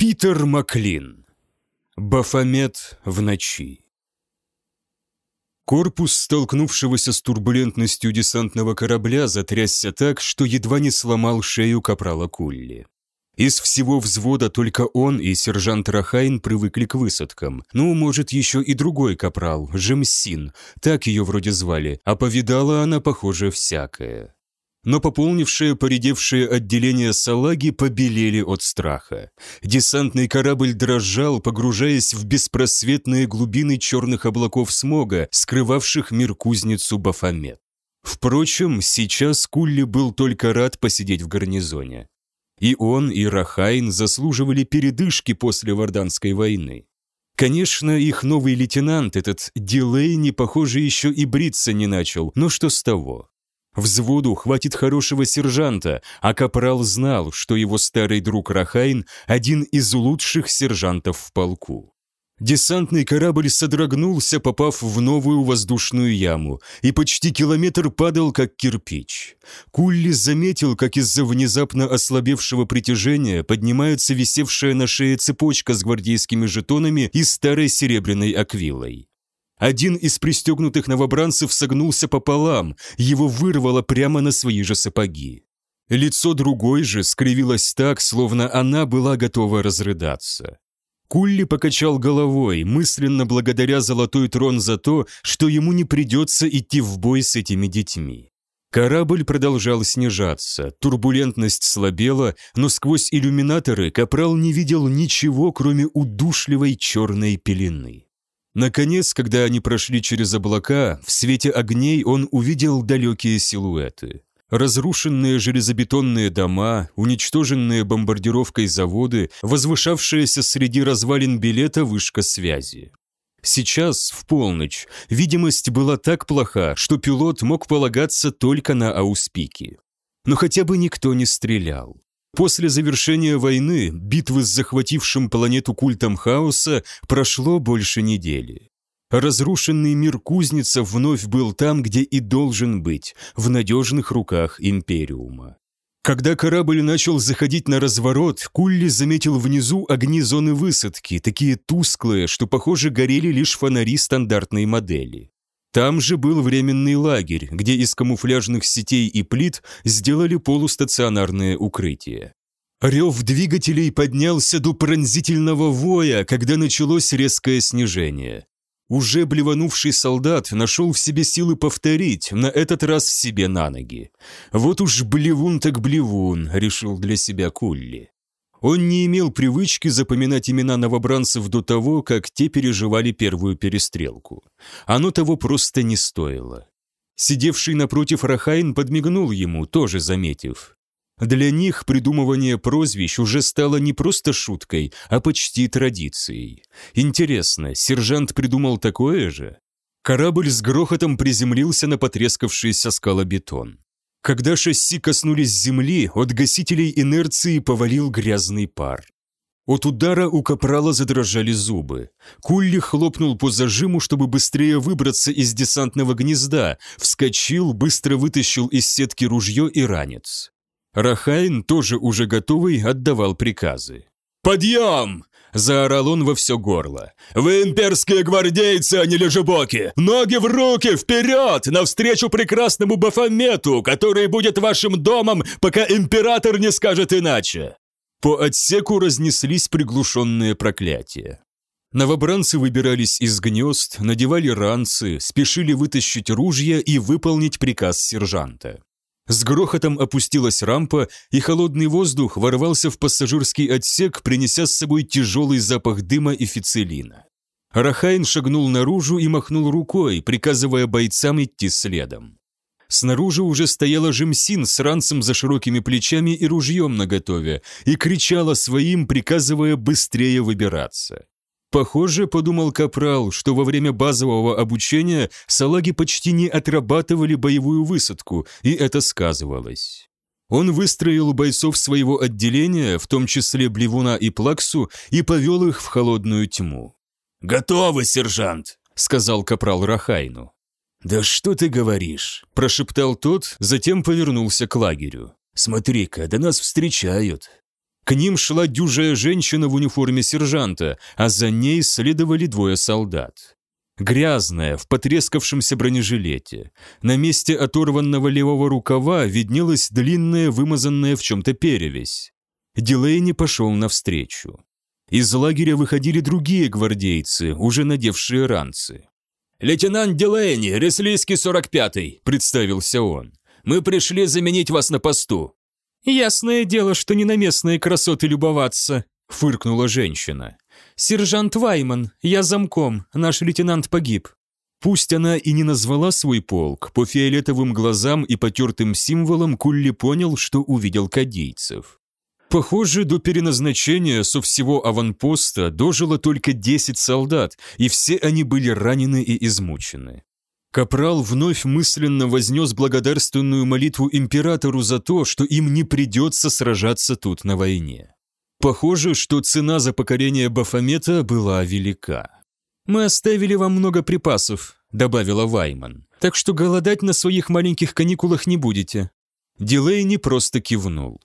Питер Маклин. Бафомет в ночи. Корпус столкнувшегося с турбулентностью десантного корабля затрясся так, что едва не сломал шею капрала Кулли. Из всего взвода только он и сержант Рахайн привыкли к высадкам. Ну, может, еще и другой капрал, Жемсин, так ее вроде звали, а повидала она, похоже, всякое но пополнившие поредевшие отделения салаги побелели от страха. Десантный корабль дрожал, погружаясь в беспросветные глубины черных облаков смога, скрывавших мир-кузницу Бафомет. Впрочем, сейчас Кулли был только рад посидеть в гарнизоне. И он, и Рахайн заслуживали передышки после Варданской войны. Конечно, их новый лейтенант, этот Дилей, не похоже, еще и бриться не начал, но что с того? Взводу хватит хорошего сержанта, а Капрал знал, что его старый друг Рахайн – один из лучших сержантов в полку. Десантный корабль содрогнулся, попав в новую воздушную яму, и почти километр падал, как кирпич. Кулли заметил, как из-за внезапно ослабевшего притяжения поднимается висевшая на шее цепочка с гвардейскими жетонами и старой серебряной аквилой. Один из пристегнутых новобранцев согнулся пополам, его вырвало прямо на свои же сапоги. Лицо другой же скривилось так, словно она была готова разрыдаться. Кулли покачал головой, мысленно благодаря Золотой Трон за то, что ему не придется идти в бой с этими детьми. Корабль продолжал снижаться, турбулентность слабела, но сквозь иллюминаторы Капрал не видел ничего, кроме удушливой черной пелены. Наконец, когда они прошли через облака, в свете огней он увидел далекие силуэты. Разрушенные железобетонные дома, уничтоженные бомбардировкой заводы, возвышавшаяся среди развалин билета вышка связи. Сейчас, в полночь, видимость была так плоха, что пилот мог полагаться только на ауспики. Но хотя бы никто не стрелял. После завершения войны, битвы с захватившим планету культом хаоса, прошло больше недели. Разрушенный мир кузница вновь был там, где и должен быть, в надежных руках Империума. Когда корабль начал заходить на разворот, Кулли заметил внизу огни зоны высадки, такие тусклые, что, похоже, горели лишь фонари стандартной модели. Там же был временный лагерь, где из камуфляжных сетей и плит сделали полустационарное укрытие. Рев двигателей поднялся до пронзительного воя, когда началось резкое снижение. Уже блеванувший солдат нашел в себе силы повторить, на этот раз себе на ноги. «Вот уж блевун так блевун», — решил для себя Кулли. Он не имел привычки запоминать имена новобранцев до того, как те переживали первую перестрелку. Оно того просто не стоило. Сидевший напротив Рахайн подмигнул ему, тоже заметив. Для них придумывание прозвищ уже стало не просто шуткой, а почти традицией. Интересно, сержант придумал такое же? Корабль с грохотом приземлился на потрескавшийся скалобетон. Когда шасси коснулись земли, от гасителей инерции повалил грязный пар. От удара у капрала задрожали зубы. Кулли хлопнул по зажиму, чтобы быстрее выбраться из десантного гнезда, вскочил, быстро вытащил из сетки ружье и ранец. Рахайн, тоже уже готовый, отдавал приказы. «Подъем!» – заорал он во все горло. «Вы имперские гвардейцы, а не лежебоки! Ноги в руки, вперед, навстречу прекрасному Бафомету, который будет вашим домом, пока император не скажет иначе!» По отсеку разнеслись приглушенные проклятия. Новобранцы выбирались из гнезд, надевали ранцы, спешили вытащить ружья и выполнить приказ сержанта. С грохотом опустилась рампа, и холодный воздух ворвался в пассажирский отсек, принеся с собой тяжелый запах дыма и фицелина. Рахайн шагнул наружу и махнул рукой, приказывая бойцам идти следом. Снаружи уже стояла Жемсин с ранцем за широкими плечами и ружьем наготове и кричала своим, приказывая быстрее выбираться. Похоже, подумал Капрал, что во время базового обучения салаги почти не отрабатывали боевую высадку, и это сказывалось. Он выстроил бойцов своего отделения, в том числе Блевуна и Плаксу, и повел их в холодную тьму. «Готовы, сержант!» — сказал Капрал Рахайну. «Да что ты говоришь?» – прошептал тот, затем повернулся к лагерю. «Смотри-ка, да нас встречают. К ним шла дюжая женщина в униформе сержанта, а за ней следовали двое солдат. Грязная, в потрескавшемся бронежилете. На месте оторванного левого рукава виднелась длинная, вымазанная в чем-то перевесь. Дилейни пошел навстречу. Из лагеря выходили другие гвардейцы, уже надевшие ранцы. «Лейтенант Дилейни, Реслийский 45-й», — представился он. «Мы пришли заменить вас на посту». «Ясное дело, что не на местные красоты любоваться», — фыркнула женщина. «Сержант Вайман, я замком, наш лейтенант погиб». Пусть она и не назвала свой полк, по фиолетовым глазам и потертым символам Кулли понял, что увидел кадийцев. Похоже, до переназначения со всего аванпоста дожило только 10 солдат, и все они были ранены и измучены. Капрал вновь мысленно вознес благодарственную молитву императору за то, что им не придется сражаться тут на войне. Похоже, что цена за покорение Бафомета была велика. «Мы оставили вам много припасов», — добавила Вайман, «так что голодать на своих маленьких каникулах не будете». Дилей не просто кивнул.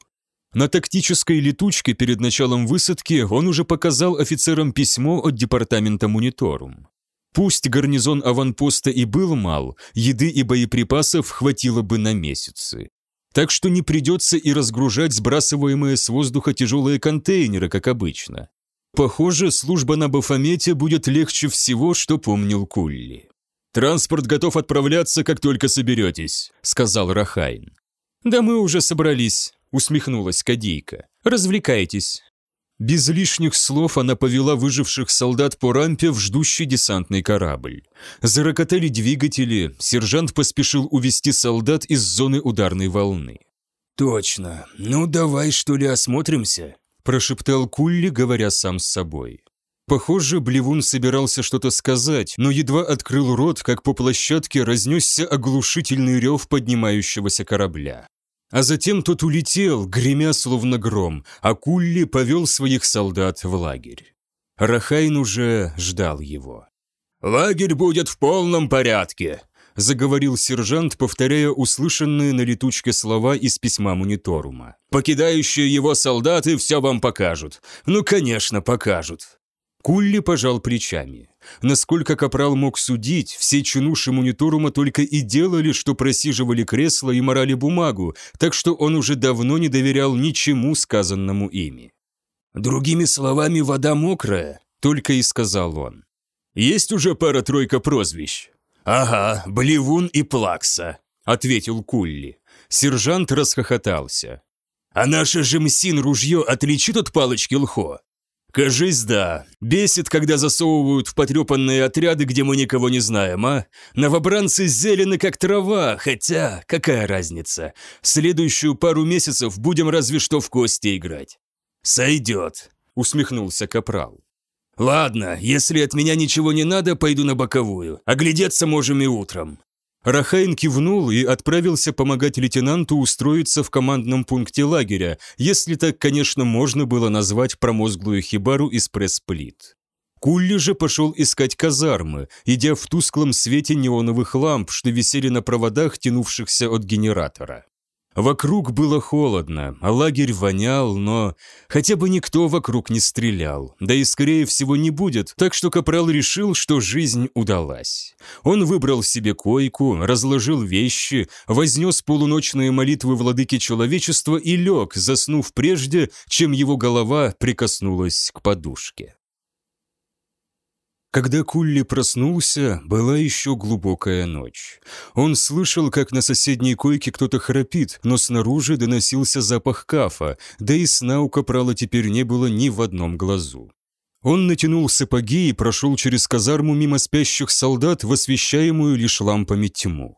На тактической летучке перед началом высадки он уже показал офицерам письмо от департамента Мониторум. Пусть гарнизон аванпоста и был мал, еды и боеприпасов хватило бы на месяцы. Так что не придется и разгружать сбрасываемые с воздуха тяжелые контейнеры, как обычно. Похоже, служба на Бафомете будет легче всего, что помнил Кулли. «Транспорт готов отправляться, как только соберетесь», — сказал Рахайн. «Да мы уже собрались», — усмехнулась Кадейка. «Развлекайтесь». Без лишних слов она повела выживших солдат по рампе в ждущий десантный корабль. Зарокотали двигатели, сержант поспешил увести солдат из зоны ударной волны. «Точно. Ну давай, что ли, осмотримся?» прошептал Кулли, говоря сам с собой. Похоже, Блевун собирался что-то сказать, но едва открыл рот, как по площадке разнесся оглушительный рев поднимающегося корабля. А затем тот улетел, гремя словно гром, а Кулли повел своих солдат в лагерь. Рахайн уже ждал его. «Лагерь будет в полном порядке», — заговорил сержант, повторяя услышанные на летучке слова из письма мониторума. «Покидающие его солдаты все вам покажут. Ну, конечно, покажут. Кулли пожал плечами. Насколько Капрал мог судить, все чинуши мониторума только и делали, что просиживали кресло и морали бумагу, так что он уже давно не доверял ничему сказанному ими. «Другими словами, вода мокрая», — только и сказал он. «Есть уже пара-тройка прозвищ?» «Ага, Блевун и Плакса», — ответил Кулли. Сержант расхохотался. «А наше же МСИН ружье отличит от палочки Лхо?» «Кажись, да. Бесит, когда засовывают в потрепанные отряды, где мы никого не знаем, а? Новобранцы зелены, как трава, хотя какая разница? Следующую пару месяцев будем разве что в кости играть». «Сойдет», — усмехнулся Капрал. «Ладно, если от меня ничего не надо, пойду на боковую. Оглядеться можем и утром. Рахайн кивнул и отправился помогать лейтенанту устроиться в командном пункте лагеря, если так, конечно, можно было назвать промозглую хибару из пресс-плит. Кулли же пошел искать казармы, идя в тусклом свете неоновых ламп, что висели на проводах, тянувшихся от генератора. Вокруг было холодно, а лагерь вонял, но хотя бы никто вокруг не стрелял, да и скорее всего не будет, так что Капрал решил, что жизнь удалась. Он выбрал себе койку, разложил вещи, вознес полуночные молитвы владыки человечества и лег, заснув прежде, чем его голова прикоснулась к подушке. Когда Кулли проснулся, была еще глубокая ночь. Он слышал, как на соседней койке кто-то храпит, но снаружи доносился запах кафа, да и сна у Капрала теперь не было ни в одном глазу. Он натянул сапоги и прошел через казарму мимо спящих солдат в освещаемую лишь лампами тьму.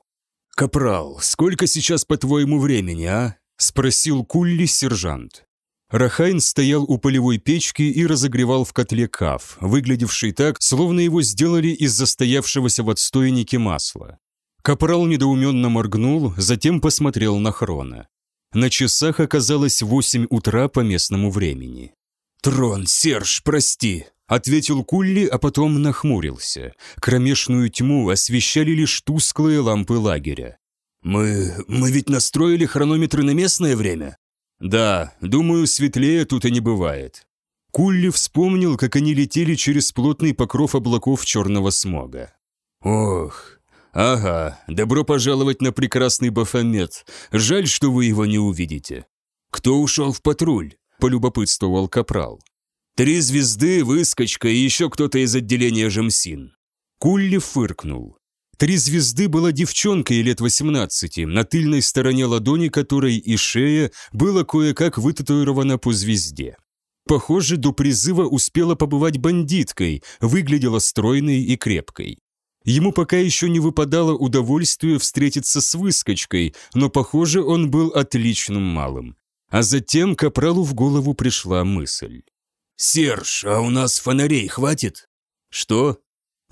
«Капрал, сколько сейчас, по твоему времени, а?» – спросил Кулли сержант. Рахайн стоял у полевой печки и разогревал в котле каф, выглядевший так, словно его сделали из застоявшегося в отстойнике масла. Капрал недоуменно моргнул, затем посмотрел на Хрона. На часах оказалось восемь утра по местному времени. «Трон, Серж, прости!» — ответил Кулли, а потом нахмурился. Кромешную тьму освещали лишь тусклые лампы лагеря. «Мы... мы ведь настроили хронометры на местное время?» Да, думаю, светлее тут и не бывает. Кулли вспомнил, как они летели через плотный покров облаков черного смога. Ох, ага, добро пожаловать на прекрасный Бафомет. Жаль, что вы его не увидите. Кто ушел в патруль? Полюбопытствовал Капрал. Три звезды, выскочка и еще кто-то из отделения Жемсин. Кулли фыркнул. Три звезды была девчонкой лет 18, на тыльной стороне ладони которой и шея было кое-как вытатуировано по звезде. Похоже, до призыва успела побывать бандиткой, выглядела стройной и крепкой. Ему пока еще не выпадало удовольствие встретиться с выскочкой, но, похоже, он был отличным малым. А затем Капралу в голову пришла мысль. «Серж, а у нас фонарей хватит?» «Что?»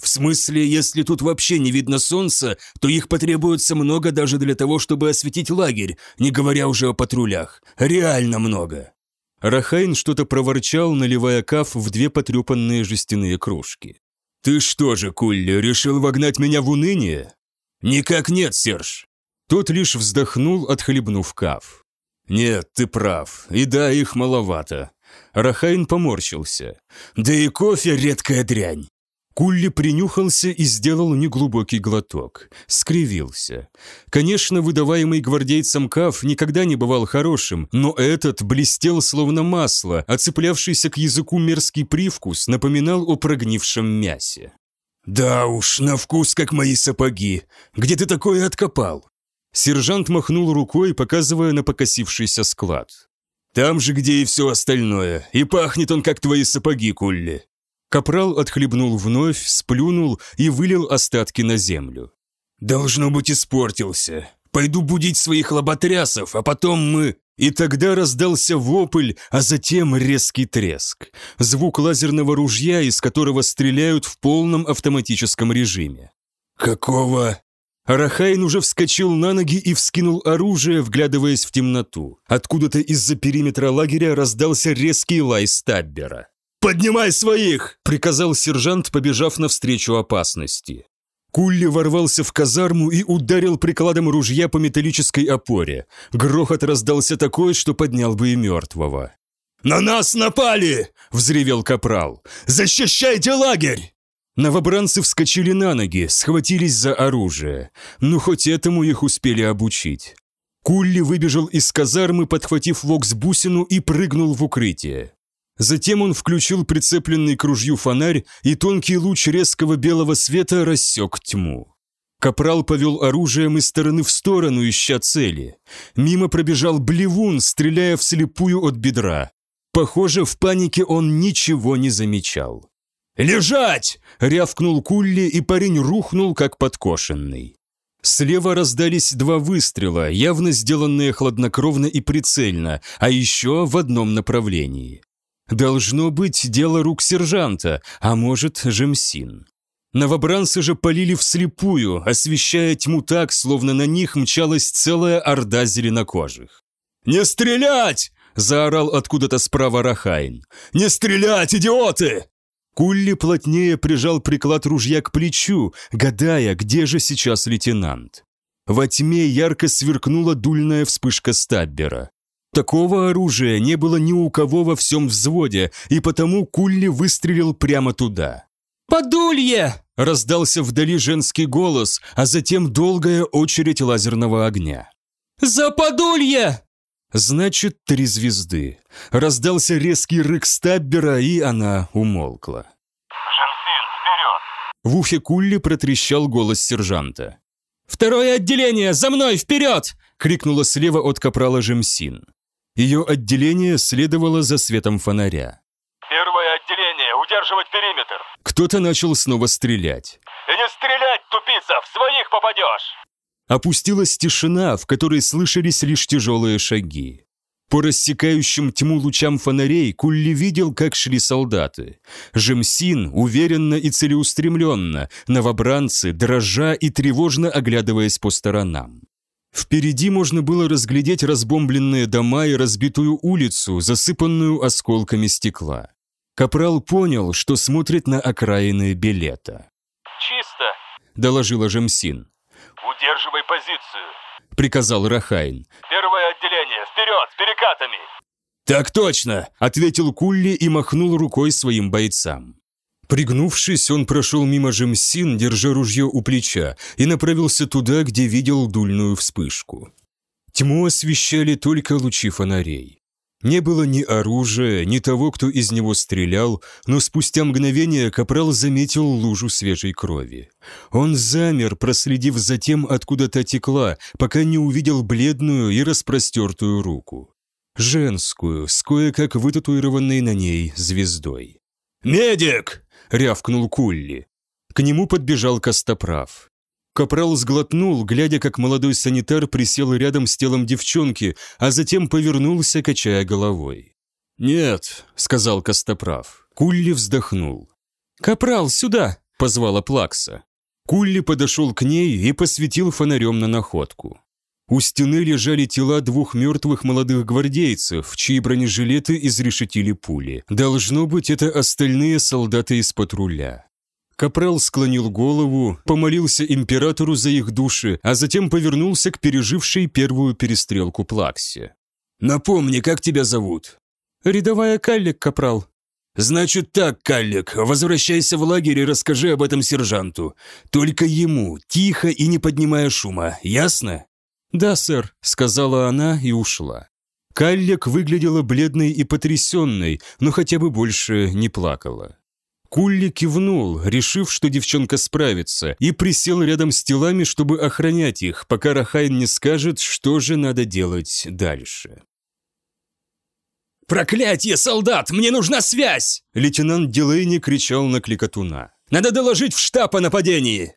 В смысле, если тут вообще не видно солнца, то их потребуется много даже для того, чтобы осветить лагерь, не говоря уже о патрулях. Реально много. Рахайн что-то проворчал, наливая каф в две потрепанные жестяные кружки. «Ты что же, Кулли, решил вогнать меня в уныние?» «Никак нет, Серж». Тот лишь вздохнул, отхлебнув каф. «Нет, ты прав. И да, их маловато». Рахайн поморщился. «Да и кофе редкая дрянь. Кулли принюхался и сделал неглубокий глоток. Скривился. Конечно, выдаваемый гвардейцам каф никогда не бывал хорошим, но этот блестел словно масло, а цеплявшийся к языку мерзкий привкус напоминал о прогнившем мясе. «Да уж, на вкус, как мои сапоги. Где ты такое откопал?» Сержант махнул рукой, показывая на покосившийся склад. «Там же, где и все остальное. И пахнет он, как твои сапоги, Кулли. Капрал отхлебнул вновь, сплюнул и вылил остатки на землю. «Должно быть, испортился. Пойду будить своих лоботрясов, а потом мы...» И тогда раздался вопль, а затем резкий треск. Звук лазерного ружья, из которого стреляют в полном автоматическом режиме. «Какого?» Арахайн уже вскочил на ноги и вскинул оружие, вглядываясь в темноту. Откуда-то из-за периметра лагеря раздался резкий лай Стаббера. «Поднимай своих!» – приказал сержант, побежав навстречу опасности. Кулли ворвался в казарму и ударил прикладом ружья по металлической опоре. Грохот раздался такой, что поднял бы и мертвого. «На нас напали!» – взревел капрал. «Защищайте лагерь!» Новобранцы вскочили на ноги, схватились за оружие. Ну, хоть этому их успели обучить. Кулли выбежал из казармы, подхватив вокс-бусину и прыгнул в укрытие. Затем он включил прицепленный к ружью фонарь, и тонкий луч резкого белого света рассек тьму. Капрал повел оружием из стороны в сторону, ища цели. Мимо пробежал блевун, стреляя вслепую от бедра. Похоже, в панике он ничего не замечал. «Лежать!» — рявкнул Кулли, и парень рухнул, как подкошенный. Слева раздались два выстрела, явно сделанные хладнокровно и прицельно, а еще в одном направлении. Должно быть дело рук сержанта, а может, Жемсин. Новобранцы же полили вслепую, освещая тьму так, словно на них мчалась целая орда зеленокожих. «Не стрелять!» – заорал откуда-то справа Рахайн. «Не стрелять, идиоты!» Кулли плотнее прижал приклад ружья к плечу, гадая, где же сейчас лейтенант. Во тьме ярко сверкнула дульная вспышка Стаббера. Такого оружия не было ни у кого во всем взводе, и потому Кулли выстрелил прямо туда. «Подулье!» – раздался вдали женский голос, а затем долгая очередь лазерного огня. «За подулье!» Значит, три звезды. Раздался резкий рык Стаббера, и она умолкла. «Жемсин, вперед!» В ухе Кулли протрещал голос сержанта. «Второе отделение, за мной, вперед!» — крикнула слева от капрала Жемсин. Ее отделение следовало за светом фонаря. «Первое отделение, удерживать периметр!» Кто-то начал снова стрелять. «И не стрелять, тупица, в своих попадешь!» Опустилась тишина, в которой слышались лишь тяжелые шаги. По рассекающим тьму лучам фонарей Кулли видел, как шли солдаты. Жемсин уверенно и целеустремленно, новобранцы, дрожа и тревожно оглядываясь по сторонам. Впереди можно было разглядеть разбомбленные дома и разбитую улицу, засыпанную осколками стекла. Капрал понял, что смотрит на окраины билета. «Чисто!» – доложила Жемсин. «Удерживай позицию!» – приказал Рахайн. «Первое отделение, вперед!» с перекатами!» «Так точно!» – ответил Кулли и махнул рукой своим бойцам. Пригнувшись, он прошел мимо Жемсин, держа ружье у плеча, и направился туда, где видел дульную вспышку. Тьму освещали только лучи фонарей. Не было ни оружия, ни того, кто из него стрелял, но спустя мгновение Капрал заметил лужу свежей крови. Он замер, проследив за тем, откуда та текла, пока не увидел бледную и распростертую руку. Женскую, с кое-как вытатуированной на ней звездой. «Медик!» — рявкнул Кулли. К нему подбежал Костоправ. Капрал сглотнул, глядя, как молодой санитар присел рядом с телом девчонки, а затем повернулся, качая головой. «Нет», — сказал Костоправ. Кулли вздохнул. «Капрал, сюда!» — позвала Плакса. Кулли подошел к ней и посветил фонарем на находку. У стены лежали тела двух мертвых молодых гвардейцев, чьи бронежилеты изрешетили пули. Должно быть, это остальные солдаты из патруля. Капрал склонил голову, помолился императору за их души, а затем повернулся к пережившей первую перестрелку Плаксе. «Напомни, как тебя зовут?» «Рядовая Каллик, Капрал». «Значит так, Каллик, возвращайся в лагерь и расскажи об этом сержанту. Только ему, тихо и не поднимая шума, ясно?» «Да, сэр», — сказала она и ушла. Каллик выглядела бледной и потрясенной, но хотя бы больше не плакала. Кулли кивнул, решив, что девчонка справится, и присел рядом с телами, чтобы охранять их, пока Рахайн не скажет, что же надо делать дальше. «Проклятье, солдат! Мне нужна связь!» Лейтенант Дилейни кричал на кликотуна. «Надо доложить в штаб о нападении!»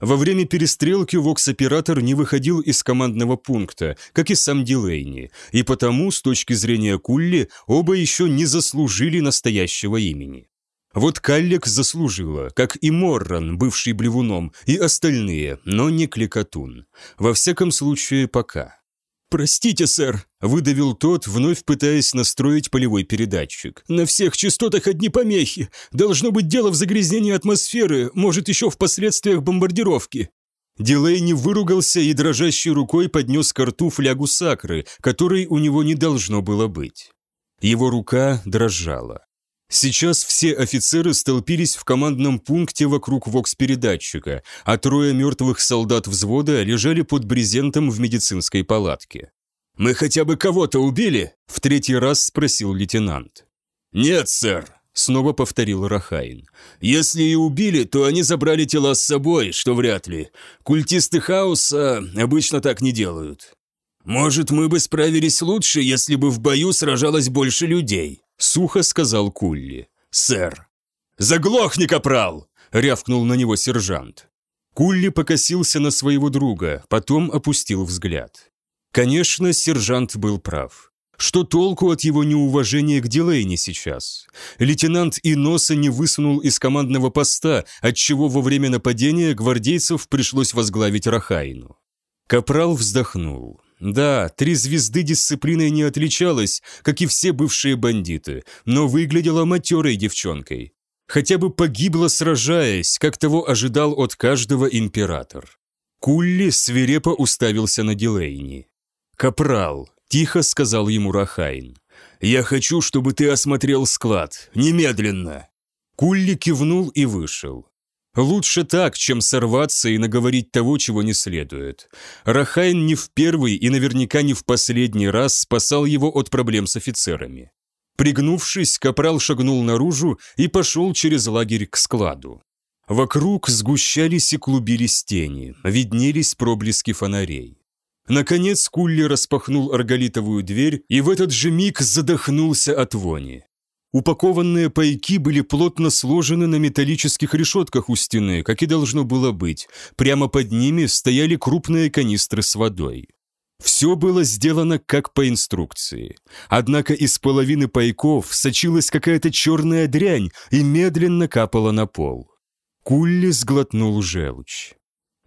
Во время перестрелки Вокс-оператор не выходил из командного пункта, как и сам Дилейни, и потому, с точки зрения Кулли, оба еще не заслужили настоящего имени. Вот Каллек заслужила, как и Морран, бывший блевуном, и остальные, но не Кликотун. Во всяком случае, пока. «Простите, сэр», – выдавил тот, вновь пытаясь настроить полевой передатчик. «На всех частотах одни помехи. Должно быть дело в загрязнении атмосферы, может, еще в последствиях бомбардировки». Дилейни выругался и дрожащей рукой поднес к рту флягу сакры, которой у него не должно было быть. Его рука дрожала. Сейчас все офицеры столпились в командном пункте вокруг вокс-передатчика, а трое мертвых солдат взвода лежали под брезентом в медицинской палатке. «Мы хотя бы кого-то убили?» – в третий раз спросил лейтенант. «Нет, сэр», – снова повторил Рахайн. «Если и убили, то они забрали тела с собой, что вряд ли. Культисты хаоса обычно так не делают. Может, мы бы справились лучше, если бы в бою сражалось больше людей?» Сухо сказал Кулли. «Сэр!» «Заглохни, капрал!» — рявкнул на него сержант. Кулли покосился на своего друга, потом опустил взгляд. Конечно, сержант был прав. Что толку от его неуважения к Дилейне сейчас? Лейтенант и носа не высунул из командного поста, отчего во время нападения гвардейцев пришлось возглавить Рахайну. Капрал вздохнул. Да, три звезды дисциплиной не отличалась, как и все бывшие бандиты, но выглядела матерой девчонкой. Хотя бы погибла, сражаясь, как того ожидал от каждого император. Кулли свирепо уставился на Дилейни. «Капрал», — тихо сказал ему Рахайн, — «я хочу, чтобы ты осмотрел склад. Немедленно». Кулли кивнул и вышел. Лучше так, чем сорваться и наговорить того, чего не следует. Рахайн не в первый и наверняка не в последний раз спасал его от проблем с офицерами. Пригнувшись, капрал шагнул наружу и пошел через лагерь к складу. Вокруг сгущались и клубились тени, виднелись проблески фонарей. Наконец Кулли распахнул арголитовую дверь и в этот же миг задохнулся от вони. Упакованные пайки были плотно сложены на металлических решетках у стены, как и должно было быть. Прямо под ними стояли крупные канистры с водой. Все было сделано как по инструкции. Однако из половины пайков сочилась какая-то черная дрянь и медленно капала на пол. Кулли сглотнул желчь.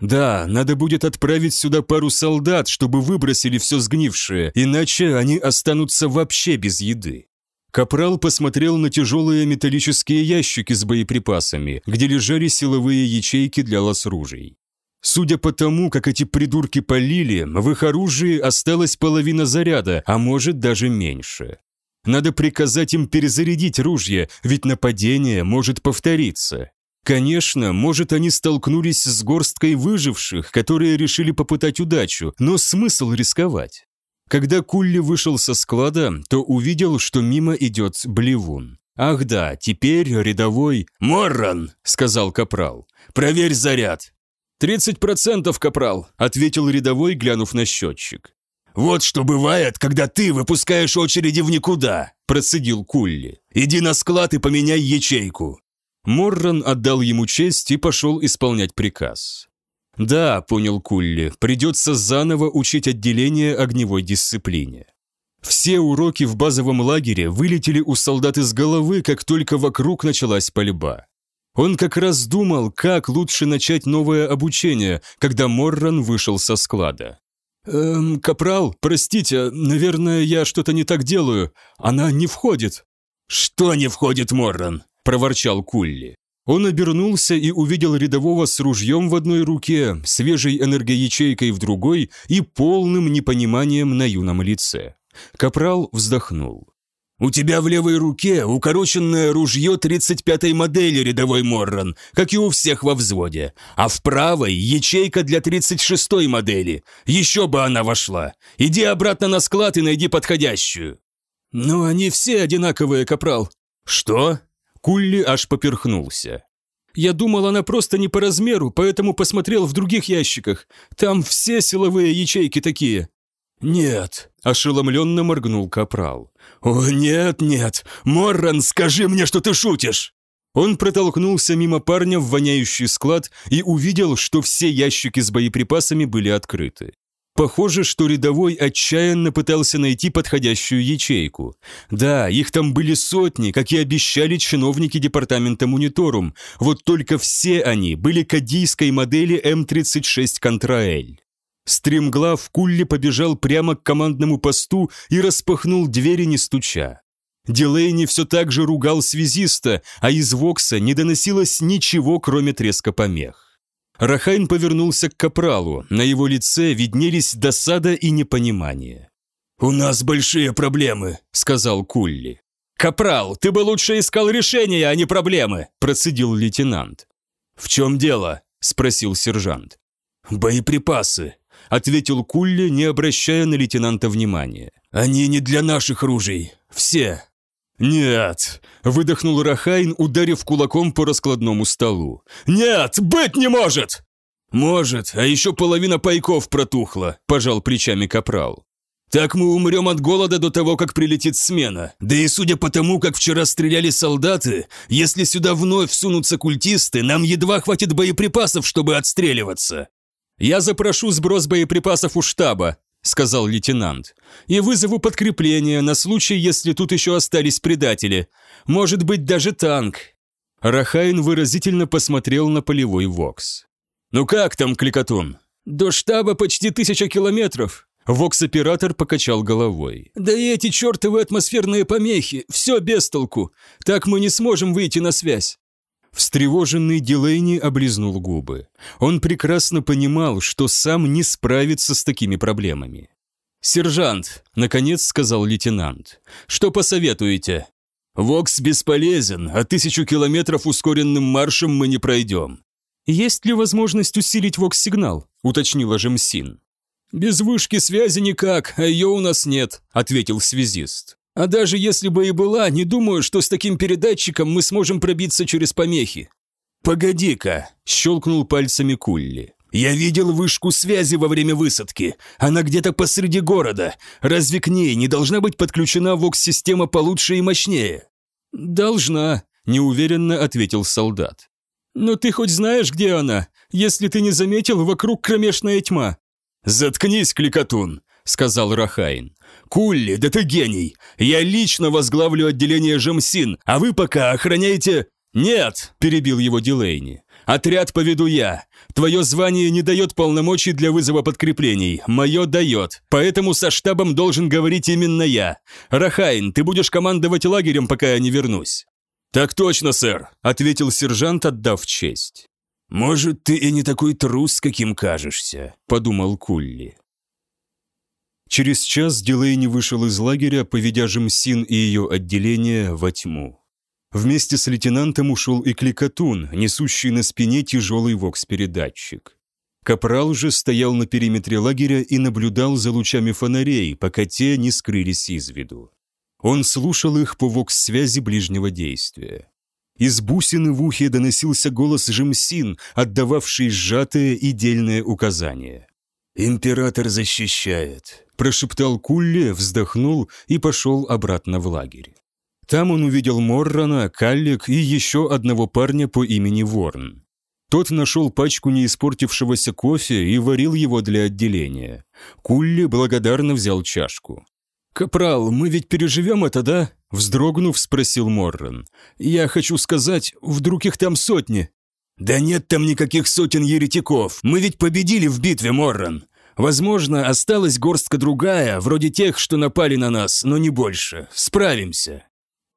Да, надо будет отправить сюда пару солдат, чтобы выбросили все сгнившее, иначе они останутся вообще без еды. Капрал посмотрел на тяжелые металлические ящики с боеприпасами, где лежали силовые ячейки для лаз-ружей. Судя по тому, как эти придурки полили, в их оружии осталась половина заряда, а может даже меньше. Надо приказать им перезарядить ружья, ведь нападение может повториться. Конечно, может, они столкнулись с горсткой выживших, которые решили попытать удачу, но смысл рисковать? Когда Кулли вышел со склада, то увидел, что мимо идет Блевун. «Ах да, теперь рядовой...» «Морран!» — сказал Капрал. «Проверь заряд!» «Тридцать процентов, Капрал!» — ответил рядовой, глянув на счетчик. «Вот что бывает, когда ты выпускаешь очереди в никуда!» — процедил Кулли. «Иди на склад и поменяй ячейку!» Морран отдал ему честь и пошел исполнять приказ. «Да», — понял Кулли, — «придется заново учить отделение огневой дисциплине». Все уроки в базовом лагере вылетели у солдат из головы, как только вокруг началась пальба. Он как раз думал, как лучше начать новое обучение, когда Морран вышел со склада. «Эм, капрал, простите, наверное, я что-то не так делаю. Она не входит». «Что не входит, Морран?» – проворчал Кулли. Он обернулся и увидел рядового с ружьем в одной руке, свежей энергоячейкой в другой и полным непониманием на юном лице. Капрал вздохнул. «У тебя в левой руке укороченное ружье 35-й модели, рядовой Морран, как и у всех во взводе, а в правой ячейка для 36-й модели. Еще бы она вошла. Иди обратно на склад и найди подходящую». «Но они все одинаковые, Капрал». «Что?» Кулли аж поперхнулся. «Я думал, она просто не по размеру, поэтому посмотрел в других ящиках. Там все силовые ячейки такие». «Нет», – ошеломленно моргнул Капрал. «О, нет, нет! Морран, скажи мне, что ты шутишь!» Он протолкнулся мимо парня в воняющий склад и увидел, что все ящики с боеприпасами были открыты. Похоже, что рядовой отчаянно пытался найти подходящую ячейку. Да, их там были сотни, как и обещали чиновники департамента Мониторум, вот только все они были кадийской модели М36 Контраэль. Стремглав Кулли побежал прямо к командному посту и распахнул двери, не стуча. Дилейни все так же ругал связиста, а из Вокса не доносилось ничего, кроме треска помех. Рахайн повернулся к Капралу, на его лице виднелись досада и непонимание. «У нас большие проблемы», — сказал Кулли. «Капрал, ты бы лучше искал решения, а не проблемы», — процедил лейтенант. «В чем дело?» — спросил сержант. «Боеприпасы», — ответил Кулли, не обращая на лейтенанта внимания. «Они не для наших ружей. Все». «Нет!» – выдохнул Рахайн, ударив кулаком по раскладному столу. «Нет! Быть не может!» «Может, а еще половина пайков протухла», – пожал плечами Капрал. «Так мы умрем от голода до того, как прилетит смена. Да и судя по тому, как вчера стреляли солдаты, если сюда вновь сунутся культисты, нам едва хватит боеприпасов, чтобы отстреливаться». «Я запрошу сброс боеприпасов у штаба», сказал лейтенант, «и вызову подкрепление на случай, если тут еще остались предатели. Может быть, даже танк». Рахайн выразительно посмотрел на полевой ВОКС. «Ну как там, Кликотун?» «До штаба почти тысяча километров». Вокс-оператор покачал головой. «Да и эти чертовы атмосферные помехи, все без толку. Так мы не сможем выйти на связь». Встревоженный Дилейни облизнул губы. Он прекрасно понимал, что сам не справится с такими проблемами. «Сержант», — наконец сказал лейтенант, — «что посоветуете?» «Вокс бесполезен, а тысячу километров ускоренным маршем мы не пройдем». «Есть ли возможность усилить вокс-сигнал?» — уточнила Жемсин. «Без вышки связи никак, а ее у нас нет», — ответил связист. А даже если бы и была, не думаю, что с таким передатчиком мы сможем пробиться через помехи. «Погоди-ка», – щелкнул пальцами Кулли. «Я видел вышку связи во время высадки. Она где-то посреди города. Разве к ней не должна быть подключена ВОКС-система получше и мощнее?» «Должна», – неуверенно ответил солдат. «Но ты хоть знаешь, где она? Если ты не заметил, вокруг кромешная тьма». «Заткнись, кликотун», – сказал Рахайн. «Кулли, да ты гений! Я лично возглавлю отделение Жемсин, а вы пока охраняете...» «Нет!» – перебил его Дилейни. «Отряд поведу я. Твое звание не дает полномочий для вызова подкреплений, мое дает, поэтому со штабом должен говорить именно я. Рахайн, ты будешь командовать лагерем, пока я не вернусь». «Так точно, сэр», – ответил сержант, отдав честь. «Может, ты и не такой трус, каким кажешься», — подумал Кулли. Через час Дилейни вышел из лагеря, поведя Жемсин и ее отделение во тьму. Вместе с лейтенантом ушел и Кликатун, несущий на спине тяжелый вокс-передатчик. Капрал же стоял на периметре лагеря и наблюдал за лучами фонарей, пока те не скрылись из виду. Он слушал их по вокс-связи ближнего действия. Из бусины в ухе доносился голос Жемсин, отдававший сжатые и дельные указания. «Император защищает», – прошептал Кулли, вздохнул и пошел обратно в лагерь. Там он увидел Моррана, Каллик и еще одного парня по имени Ворн. Тот нашел пачку неиспортившегося кофе и варил его для отделения. Кулли благодарно взял чашку. «Капрал, мы ведь переживем это, да?» Вздрогнув, спросил Морран. «Я хочу сказать, вдруг их там сотни?» «Да нет там никаких сотен еретиков. Мы ведь победили в битве, Морран. Возможно, осталась горстка другая, вроде тех, что напали на нас, но не больше. Справимся».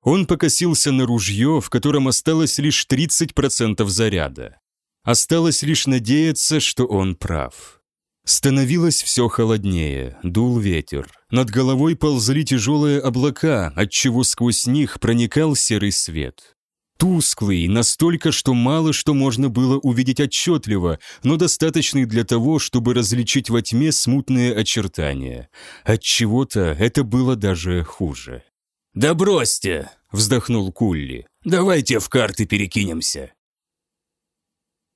Он покосился на ружье, в котором осталось лишь 30% заряда. Осталось лишь надеяться, что он прав. Становилось все холоднее, дул ветер. Над головой ползли тяжелые облака, отчего сквозь них проникал серый свет. Тусклый, настолько, что мало что можно было увидеть отчетливо, но достаточный для того, чтобы различить во тьме смутные очертания. От чего-то это было даже хуже. «Да бросьте!» — вздохнул Кулли. «Давайте в карты перекинемся».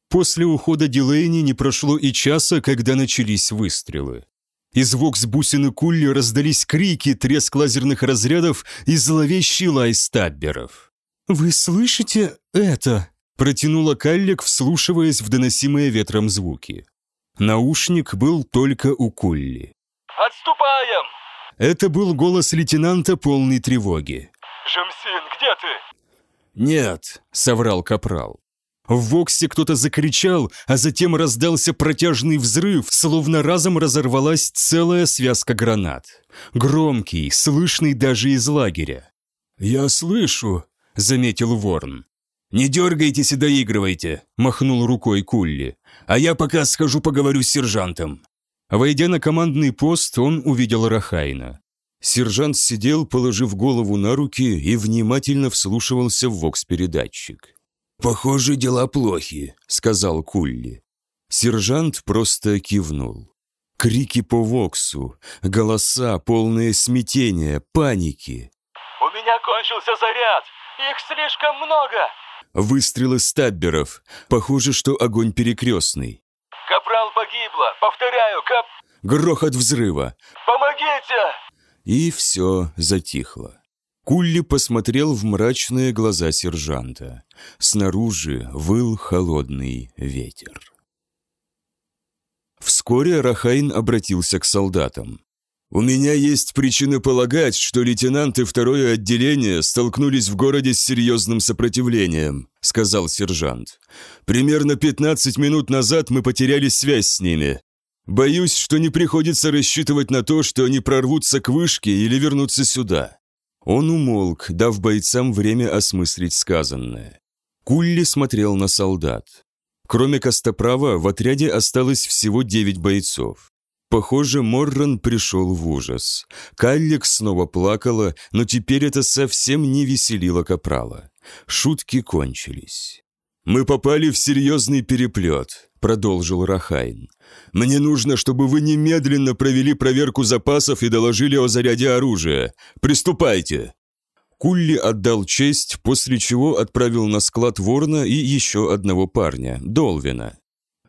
После ухода Дилейни не прошло и часа, когда начались выстрелы. Из вокс-бусины Кулли раздались крики, треск лазерных разрядов и зловещий лай стабберов. «Вы слышите это?» – протянула Каллик, вслушиваясь в доносимые ветром звуки. Наушник был только у Кулли. «Отступаем!» Это был голос лейтенанта полной тревоги. «Жемсин, где ты?» «Нет», — соврал Капрал. В Воксе кто-то закричал, а затем раздался протяжный взрыв, словно разом разорвалась целая связка гранат. Громкий, слышный даже из лагеря. «Я слышу», — заметил Ворн. «Не дергайтесь и доигрывайте», — махнул рукой Кулли. «А я пока схожу поговорю с сержантом». Войдя на командный пост, он увидел Рахайна. Сержант сидел, положив голову на руки и внимательно вслушивался в вокс-передатчик. «Похоже, дела плохи», — сказал Кулли. Сержант просто кивнул. Крики по Воксу, голоса, полные смятения, паники. «У меня кончился заряд! Их слишком много!» Выстрелы стабберов. Похоже, что огонь перекрестный. «Капрал погибла! Повторяю, кап...» Грохот взрыва. «Помогите!» И все затихло. Кулли посмотрел в мрачные глаза сержанта. Снаружи выл холодный ветер. Вскоре Рахайн обратился к солдатам. «У меня есть причины полагать, что лейтенанты второе отделение столкнулись в городе с серьезным сопротивлением», — сказал сержант. «Примерно 15 минут назад мы потеряли связь с ними. Боюсь, что не приходится рассчитывать на то, что они прорвутся к вышке или вернутся сюда. Он умолк, дав бойцам время осмыслить сказанное. Кулли смотрел на солдат. Кроме Костоправа, в отряде осталось всего девять бойцов. Похоже, Морран пришел в ужас. Каллик снова плакала, но теперь это совсем не веселило Капрала. Шутки кончились. «Мы попали в серьезный переплет», — продолжил Рахайн. Мне нужно, чтобы вы немедленно провели проверку запасов и доложили о заряде оружия. Приступайте!» Кулли отдал честь, после чего отправил на склад Ворна и еще одного парня, Долвина.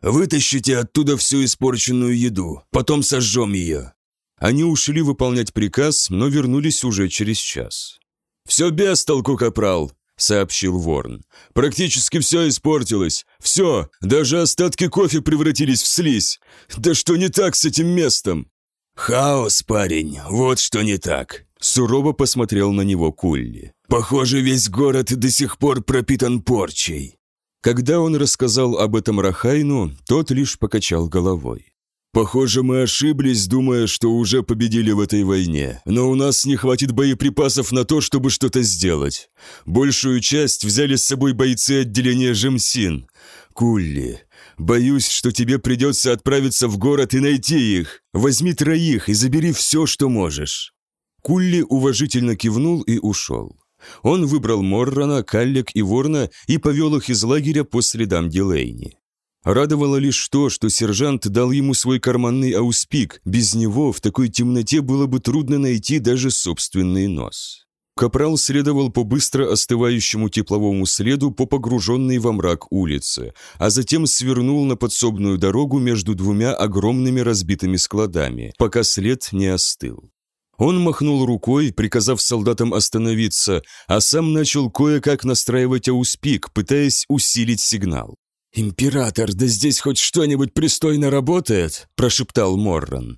«Вытащите оттуда всю испорченную еду, потом сожжем ее». Они ушли выполнять приказ, но вернулись уже через час. «Все без толку, капрал сообщил Ворн. «Практически все испортилось. Все, даже остатки кофе превратились в слизь. Да что не так с этим местом?» «Хаос, парень, вот что не так», — сурово посмотрел на него Кулли. «Похоже, весь город до сих пор пропитан порчей». Когда он рассказал об этом Рахайну, тот лишь покачал головой. Похоже, мы ошиблись, думая, что уже победили в этой войне. Но у нас не хватит боеприпасов на то, чтобы что-то сделать. Большую часть взяли с собой бойцы отделения Жемсин. «Кулли, боюсь, что тебе придется отправиться в город и найти их. Возьми троих и забери все, что можешь». Кулли уважительно кивнул и ушел. Он выбрал Моррана, Каллек и Ворна и повел их из лагеря по следам Дилейни. Радовало лишь то, что сержант дал ему свой карманный ауспик, без него в такой темноте было бы трудно найти даже собственный нос. Капрал следовал по быстро остывающему тепловому следу по погруженной во мрак улице, а затем свернул на подсобную дорогу между двумя огромными разбитыми складами, пока след не остыл. Он махнул рукой, приказав солдатам остановиться, а сам начал кое-как настраивать ауспик, пытаясь усилить сигнал. «Император, да здесь хоть что-нибудь пристойно работает?» – прошептал Морран.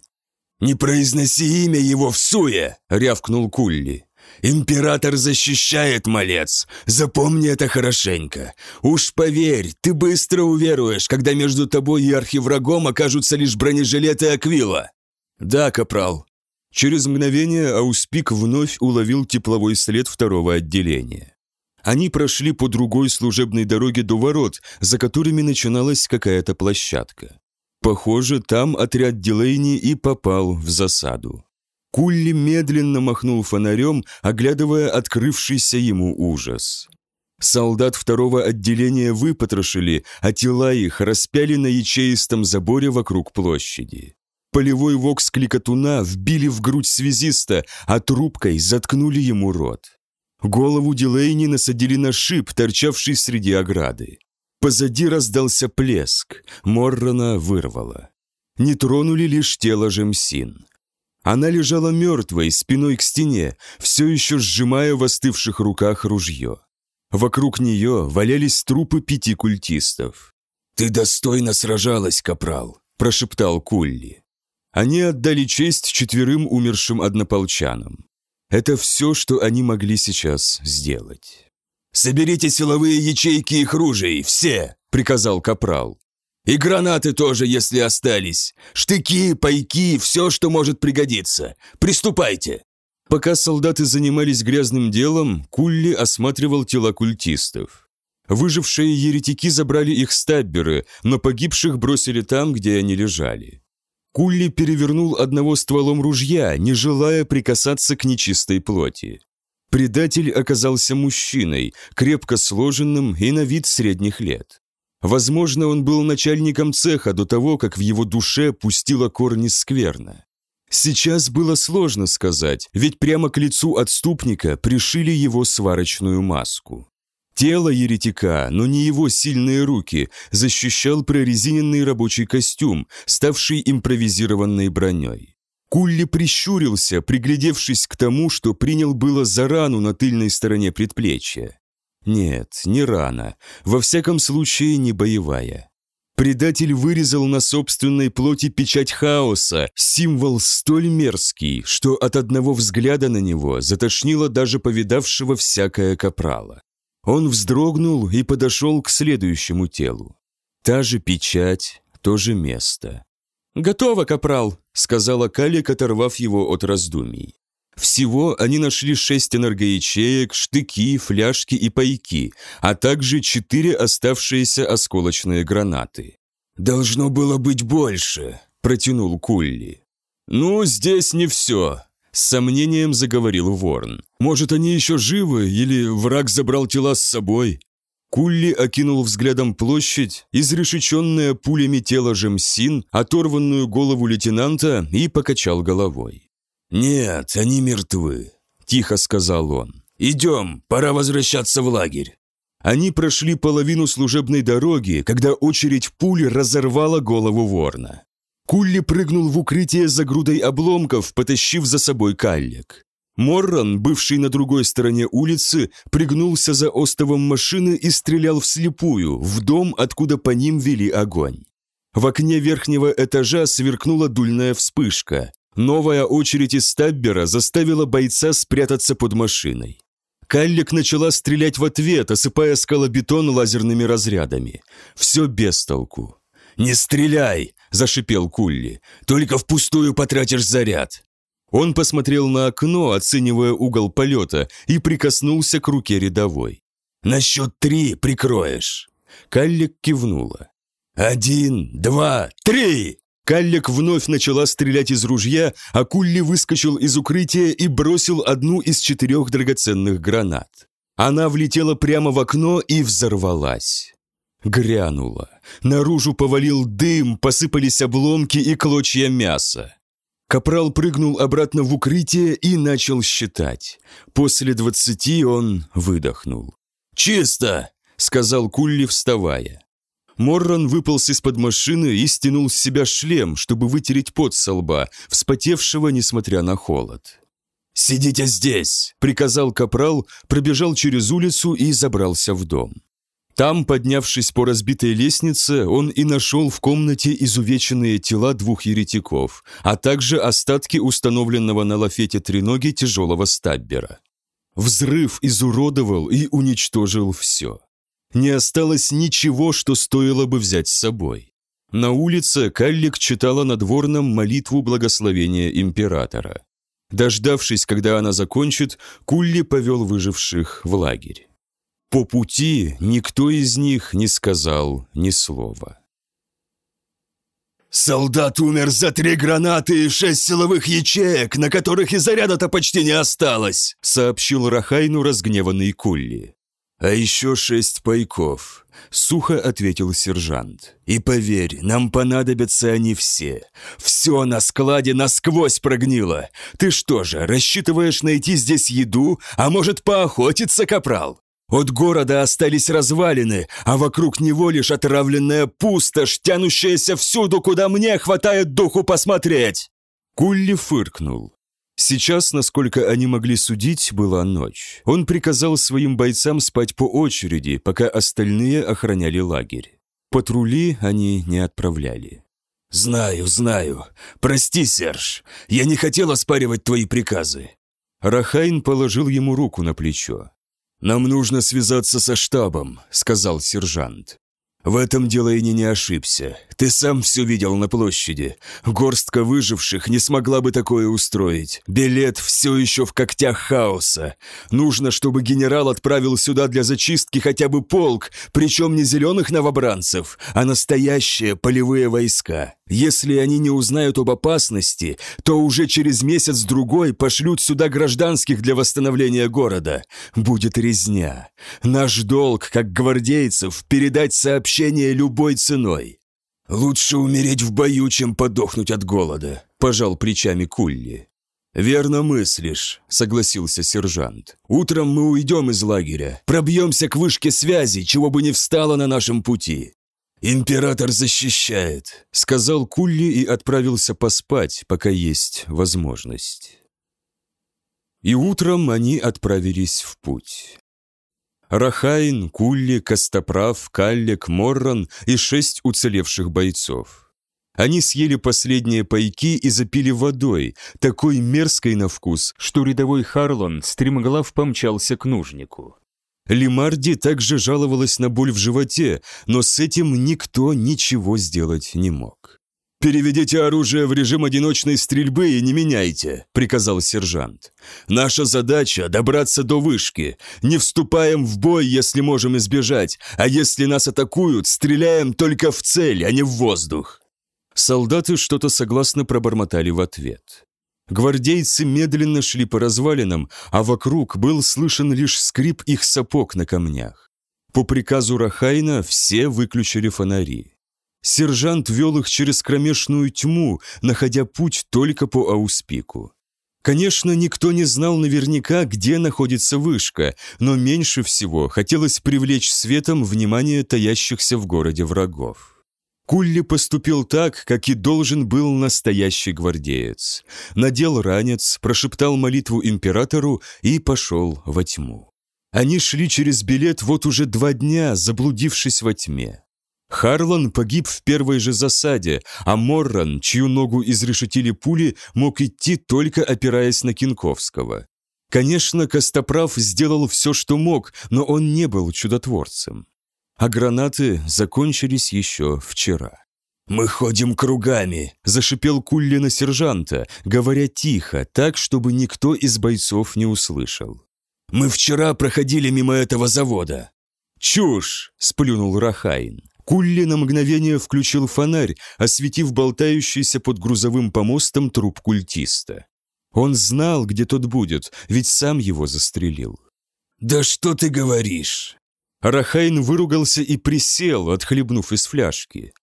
«Не произноси имя его в суе!» – рявкнул Кулли. «Император защищает, малец! Запомни это хорошенько! Уж поверь, ты быстро уверуешь, когда между тобой и архиврагом окажутся лишь бронежилеты Аквила!» «Да, капрал». Через мгновение Ауспик вновь уловил тепловой след второго отделения. Они прошли по другой служебной дороге до ворот, за которыми начиналась какая-то площадка. Похоже, там отряд Дилейни и попал в засаду. Кулли медленно махнул фонарем, оглядывая открывшийся ему ужас. Солдат второго отделения выпотрошили, а тела их распяли на ячеистом заборе вокруг площади. Полевой вокс кликотуна вбили в грудь связиста, а трубкой заткнули ему рот. Голову Дилейни насадили на шип, торчавший среди ограды. Позади раздался плеск, Моррона вырвало. Не тронули лишь тело Жемсин. Она лежала мертвой, спиной к стене, все еще сжимая в остывших руках ружье. Вокруг нее валялись трупы пяти культистов. «Ты достойно сражалась, капрал», – прошептал Кулли. Они отдали честь четверым умершим однополчанам. Это все, что они могли сейчас сделать. «Соберите силовые ячейки их ружей, все!» – приказал капрал. И гранаты тоже, если остались. Штыки, пайки, все, что может пригодиться. Приступайте!» Пока солдаты занимались грязным делом, Кулли осматривал тела культистов. Выжившие еретики забрали их стабберы, но погибших бросили там, где они лежали. Кулли перевернул одного стволом ружья, не желая прикасаться к нечистой плоти. Предатель оказался мужчиной, крепко сложенным и на вид средних лет. Возможно, он был начальником цеха до того, как в его душе пустила корни скверно. Сейчас было сложно сказать, ведь прямо к лицу отступника пришили его сварочную маску. Тело еретика, но не его сильные руки, защищал прорезиненный рабочий костюм, ставший импровизированной броней. Кулли прищурился, приглядевшись к тому, что принял было за рану на тыльной стороне предплечья. Нет, не рана. Во всяком случае, не боевая. Предатель вырезал на собственной плоти печать хаоса, символ столь мерзкий, что от одного взгляда на него затошнило даже повидавшего всякое капрала. Он вздрогнул и подошел к следующему телу. Та же печать, то же место. «Готово, капрал», — сказала Калик, оторвав его от раздумий. Всего они нашли шесть энергоячеек, штыки, фляжки и пайки, а также четыре оставшиеся осколочные гранаты. «Должно было быть больше», – протянул Кулли. «Ну, здесь не все», – с сомнением заговорил Ворн. «Может, они еще живы, или враг забрал тела с собой?» Кулли окинул взглядом площадь, изрешеченное пулями тело Жемсин, оторванную голову лейтенанта и покачал головой. «Нет, они мертвы», – тихо сказал он. «Идем, пора возвращаться в лагерь». Они прошли половину служебной дороги, когда очередь пуль разорвала голову ворна. Кулли прыгнул в укрытие за грудой обломков, потащив за собой каллик. Морран, бывший на другой стороне улицы, пригнулся за остовом машины и стрелял вслепую, в дом, откуда по ним вели огонь. В окне верхнего этажа сверкнула дульная вспышка. Новая очередь из Стаббера заставила бойца спрятаться под машиной. Каллик начала стрелять в ответ, осыпая скалобетон лазерными разрядами. Все без толку. «Не стреляй!» – зашипел Кулли. «Только впустую потратишь заряд!» Он посмотрел на окно, оценивая угол полета, и прикоснулся к руке рядовой. «На счет три прикроешь!» Каллик кивнула. «Один, два, три!» Каллик вновь начала стрелять из ружья, а Кулли выскочил из укрытия и бросил одну из четырех драгоценных гранат. Она влетела прямо в окно и взорвалась. Грянула. Наружу повалил дым, посыпались обломки и клочья мяса. Капрал прыгнул обратно в укрытие и начал считать. После двадцати он выдохнул. «Чисто!» — сказал Кулли, вставая. Морран выполз из-под машины и стянул с себя шлем, чтобы вытереть пот со лба, вспотевшего, несмотря на холод. «Сидите здесь!» – приказал капрал, пробежал через улицу и забрался в дом. Там, поднявшись по разбитой лестнице, он и нашел в комнате изувеченные тела двух еретиков, а также остатки установленного на лафете треноги тяжелого стаббера. Взрыв изуродовал и уничтожил все. Не осталось ничего, что стоило бы взять с собой. На улице Каллик читала надворном молитву благословения императора. Дождавшись, когда она закончит, Кулли повел выживших в лагерь. По пути никто из них не сказал ни слова. «Солдат умер за три гранаты и шесть силовых ячеек, на которых и заряда-то почти не осталось», сообщил Рахайну разгневанный Кулли. «А еще шесть пайков», — сухо ответил сержант. «И поверь, нам понадобятся они все. Все на складе насквозь прогнило. Ты что же, рассчитываешь найти здесь еду, а может поохотиться, капрал?» От города остались развалины, а вокруг него лишь отравленная пустошь, тянущаяся всюду, куда мне хватает духу посмотреть!» Кулли фыркнул. Сейчас, насколько они могли судить, была ночь. Он приказал своим бойцам спать по очереди, пока остальные охраняли лагерь. Патрули они не отправляли. «Знаю, знаю. Прости, Серж. Я не хотел оспаривать твои приказы». Рахайн положил ему руку на плечо. «Нам нужно связаться со штабом», — сказал сержант. В этом Дилейни не ошибся. Ты сам все видел на площади. Горстка выживших не смогла бы такое устроить. Билет все еще в когтях хаоса. Нужно, чтобы генерал отправил сюда для зачистки хотя бы полк, причем не зеленых новобранцев, а настоящие полевые войска. Если они не узнают об опасности, то уже через месяц-другой пошлют сюда гражданских для восстановления города. Будет резня. Наш долг, как гвардейцев, передать сообщение любой ценой. «Лучше умереть в бою, чем подохнуть от голода», – пожал плечами Кулли. «Верно мыслишь», – согласился сержант. «Утром мы уйдем из лагеря, пробьемся к вышке связи, чего бы не встало на нашем пути. «Император защищает», — сказал Кулли и отправился поспать, пока есть возможность. И утром они отправились в путь. Рахайн, Кулли, Костоправ, Каллек, Морран и шесть уцелевших бойцов. Они съели последние пайки и запили водой, такой мерзкой на вкус, что рядовой Харлон стремглав помчался к нужнику. Лимарди также жаловалась на боль в животе, но с этим никто ничего сделать не мог. «Переведите оружие в режим одиночной стрельбы и не меняйте», — приказал сержант. «Наша задача — добраться до вышки. Не вступаем в бой, если можем избежать, а если нас атакуют, стреляем только в цель, а не в воздух». Солдаты что-то согласно пробормотали в ответ. Гвардейцы медленно шли по развалинам, а вокруг был слышен лишь скрип их сапог на камнях. По приказу Рахайна все выключили фонари. Сержант вел их через кромешную тьму, находя путь только по ауспику. Конечно, никто не знал наверняка, где находится вышка, но меньше всего хотелось привлечь светом внимание таящихся в городе врагов. Кулли поступил так, как и должен был настоящий гвардеец. Надел ранец, прошептал молитву императору и пошел во тьму. Они шли через билет вот уже два дня, заблудившись во тьме. Харлан погиб в первой же засаде, а Морран, чью ногу изрешетили пули, мог идти только опираясь на Кинковского. Конечно, Костоправ сделал все, что мог, но он не был чудотворцем а гранаты закончились еще вчера. «Мы ходим кругами», – зашипел Кулли на сержанта, говоря тихо, так, чтобы никто из бойцов не услышал. «Мы вчера проходили мимо этого завода». «Чушь!» – сплюнул Рахайн. Кулли на мгновение включил фонарь, осветив болтающийся под грузовым помостом труп культиста. Он знал, где тот будет, ведь сам его застрелил. «Да что ты говоришь?» Рахайн выругался и присел, отхлебнув из фляжки.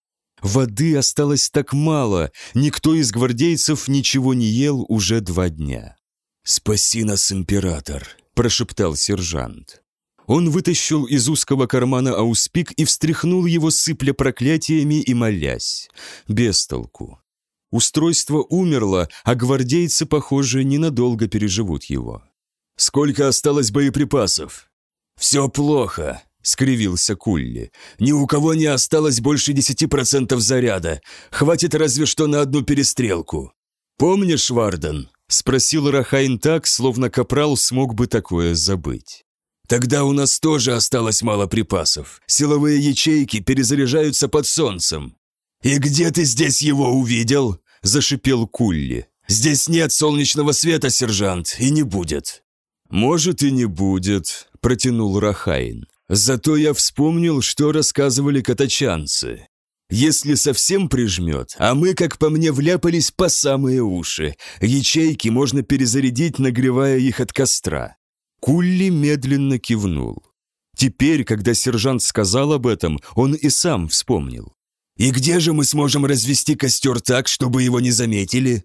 Воды осталось так мало, никто из гвардейцев ничего не ел уже два дня. «Спаси нас, император!» – прошептал сержант. Он вытащил из узкого кармана ауспик и встряхнул его, сыпля проклятиями и молясь. Без толку. Устройство умерло, а гвардейцы, похоже, ненадолго переживут его. «Сколько осталось боеприпасов?» «Все плохо», — скривился Кулли. «Ни у кого не осталось больше десяти процентов заряда. Хватит разве что на одну перестрелку. Помнишь, Варден?» — спросил Рахайн так, словно Капрал смог бы такое забыть. «Тогда у нас тоже осталось мало припасов. Силовые ячейки перезаряжаются под солнцем». «И где ты здесь его увидел?» – зашипел Кулли. «Здесь нет солнечного света, сержант, и не будет». «Может, и не будет», – протянул Рахайн. Зато я вспомнил, что рассказывали катачанцы. Если совсем прижмет, а мы, как по мне, вляпались по самые уши. Ячейки можно перезарядить, нагревая их от костра. Кулли медленно кивнул. Теперь, когда сержант сказал об этом, он и сам вспомнил. «И где же мы сможем развести костер так, чтобы его не заметили?»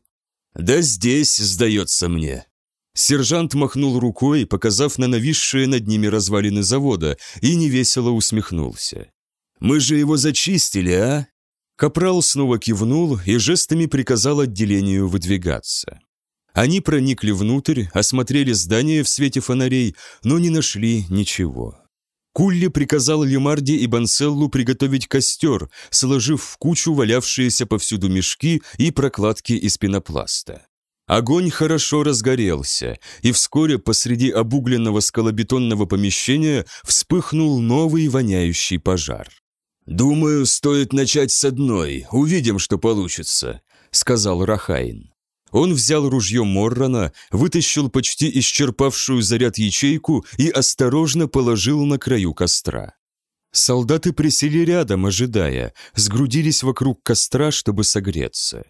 «Да здесь, сдается мне», Сержант махнул рукой, показав на нависшие над ними развалины завода, и невесело усмехнулся. «Мы же его зачистили, а?» Капрал снова кивнул и жестами приказал отделению выдвигаться. Они проникли внутрь, осмотрели здание в свете фонарей, но не нашли ничего. Кулли приказал Лемарде и Банселлу приготовить костер, сложив в кучу валявшиеся повсюду мешки и прокладки из пенопласта. Огонь хорошо разгорелся, и вскоре посреди обугленного скалобетонного помещения вспыхнул новый воняющий пожар. «Думаю, стоит начать с одной, увидим, что получится», — сказал Рахайн. Он взял ружье Моррана, вытащил почти исчерпавшую заряд ячейку и осторожно положил на краю костра. Солдаты присели рядом, ожидая, сгрудились вокруг костра, чтобы согреться.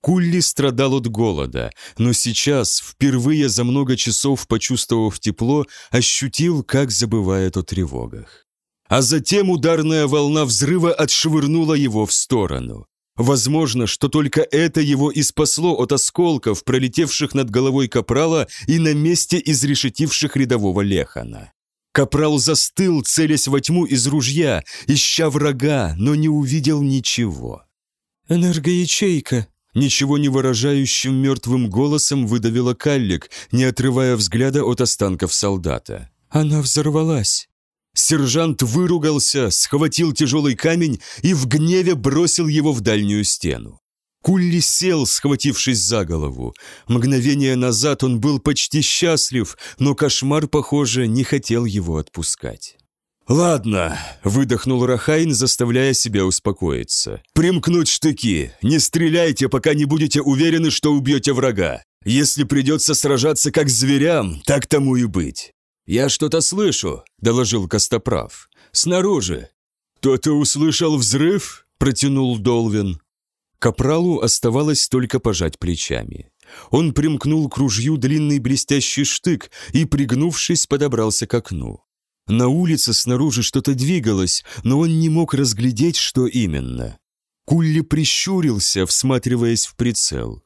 Кулли страдал от голода, но сейчас, впервые за много часов почувствовав тепло, ощутил, как забывает о тревогах. А затем ударная волна взрыва отшвырнула его в сторону. Возможно, что только это его и спасло от осколков, пролетевших над головой Капрала и на месте изрешетивших рядового Лехана. Капрал застыл, целясь во тьму из ружья, ища врага, но не увидел ничего. «Энергоячейка», Ничего не выражающим мертвым голосом выдавила Каллик, не отрывая взгляда от останков солдата. «Она взорвалась!» Сержант выругался, схватил тяжелый камень и в гневе бросил его в дальнюю стену. Кулли сел, схватившись за голову. Мгновение назад он был почти счастлив, но кошмар, похоже, не хотел его отпускать. «Ладно», — выдохнул Рахайн, заставляя себя успокоиться. «Примкнуть штыки. Не стреляйте, пока не будете уверены, что убьете врага. Если придется сражаться как зверям, так тому и быть». «Я что-то слышу», — доложил Костоправ. «Снаружи». «Кто-то услышал взрыв?» — протянул Долвин. Капралу оставалось только пожать плечами. Он примкнул к ружью длинный блестящий штык и, пригнувшись, подобрался к окну. На улице снаружи что-то двигалось, но он не мог разглядеть, что именно. Кулли прищурился, всматриваясь в прицел.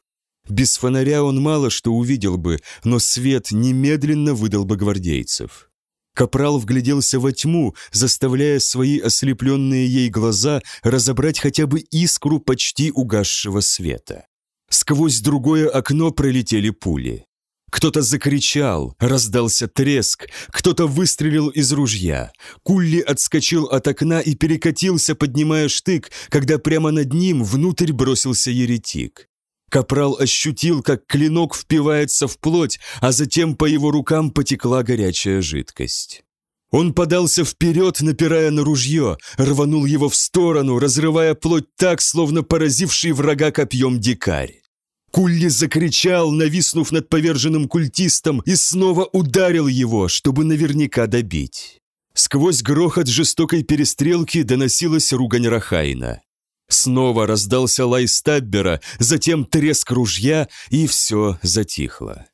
Без фонаря он мало что увидел бы, но свет немедленно выдал бы гвардейцев. Капрал вгляделся во тьму, заставляя свои ослепленные ей глаза разобрать хотя бы искру почти угасшего света. Сквозь другое окно пролетели пули. Кто-то закричал, раздался треск, кто-то выстрелил из ружья. Кулли отскочил от окна и перекатился, поднимая штык, когда прямо над ним внутрь бросился еретик. Капрал ощутил, как клинок впивается в плоть, а затем по его рукам потекла горячая жидкость. Он подался вперед, напирая на ружье, рванул его в сторону, разрывая плоть так, словно поразивший врага копьем дикарь. Кулли закричал, нависнув над поверженным культистом, и снова ударил его, чтобы наверняка добить. Сквозь грохот жестокой перестрелки доносилась ругань Рахайна. Снова раздался лай Стаббера, затем треск ружья, и все затихло.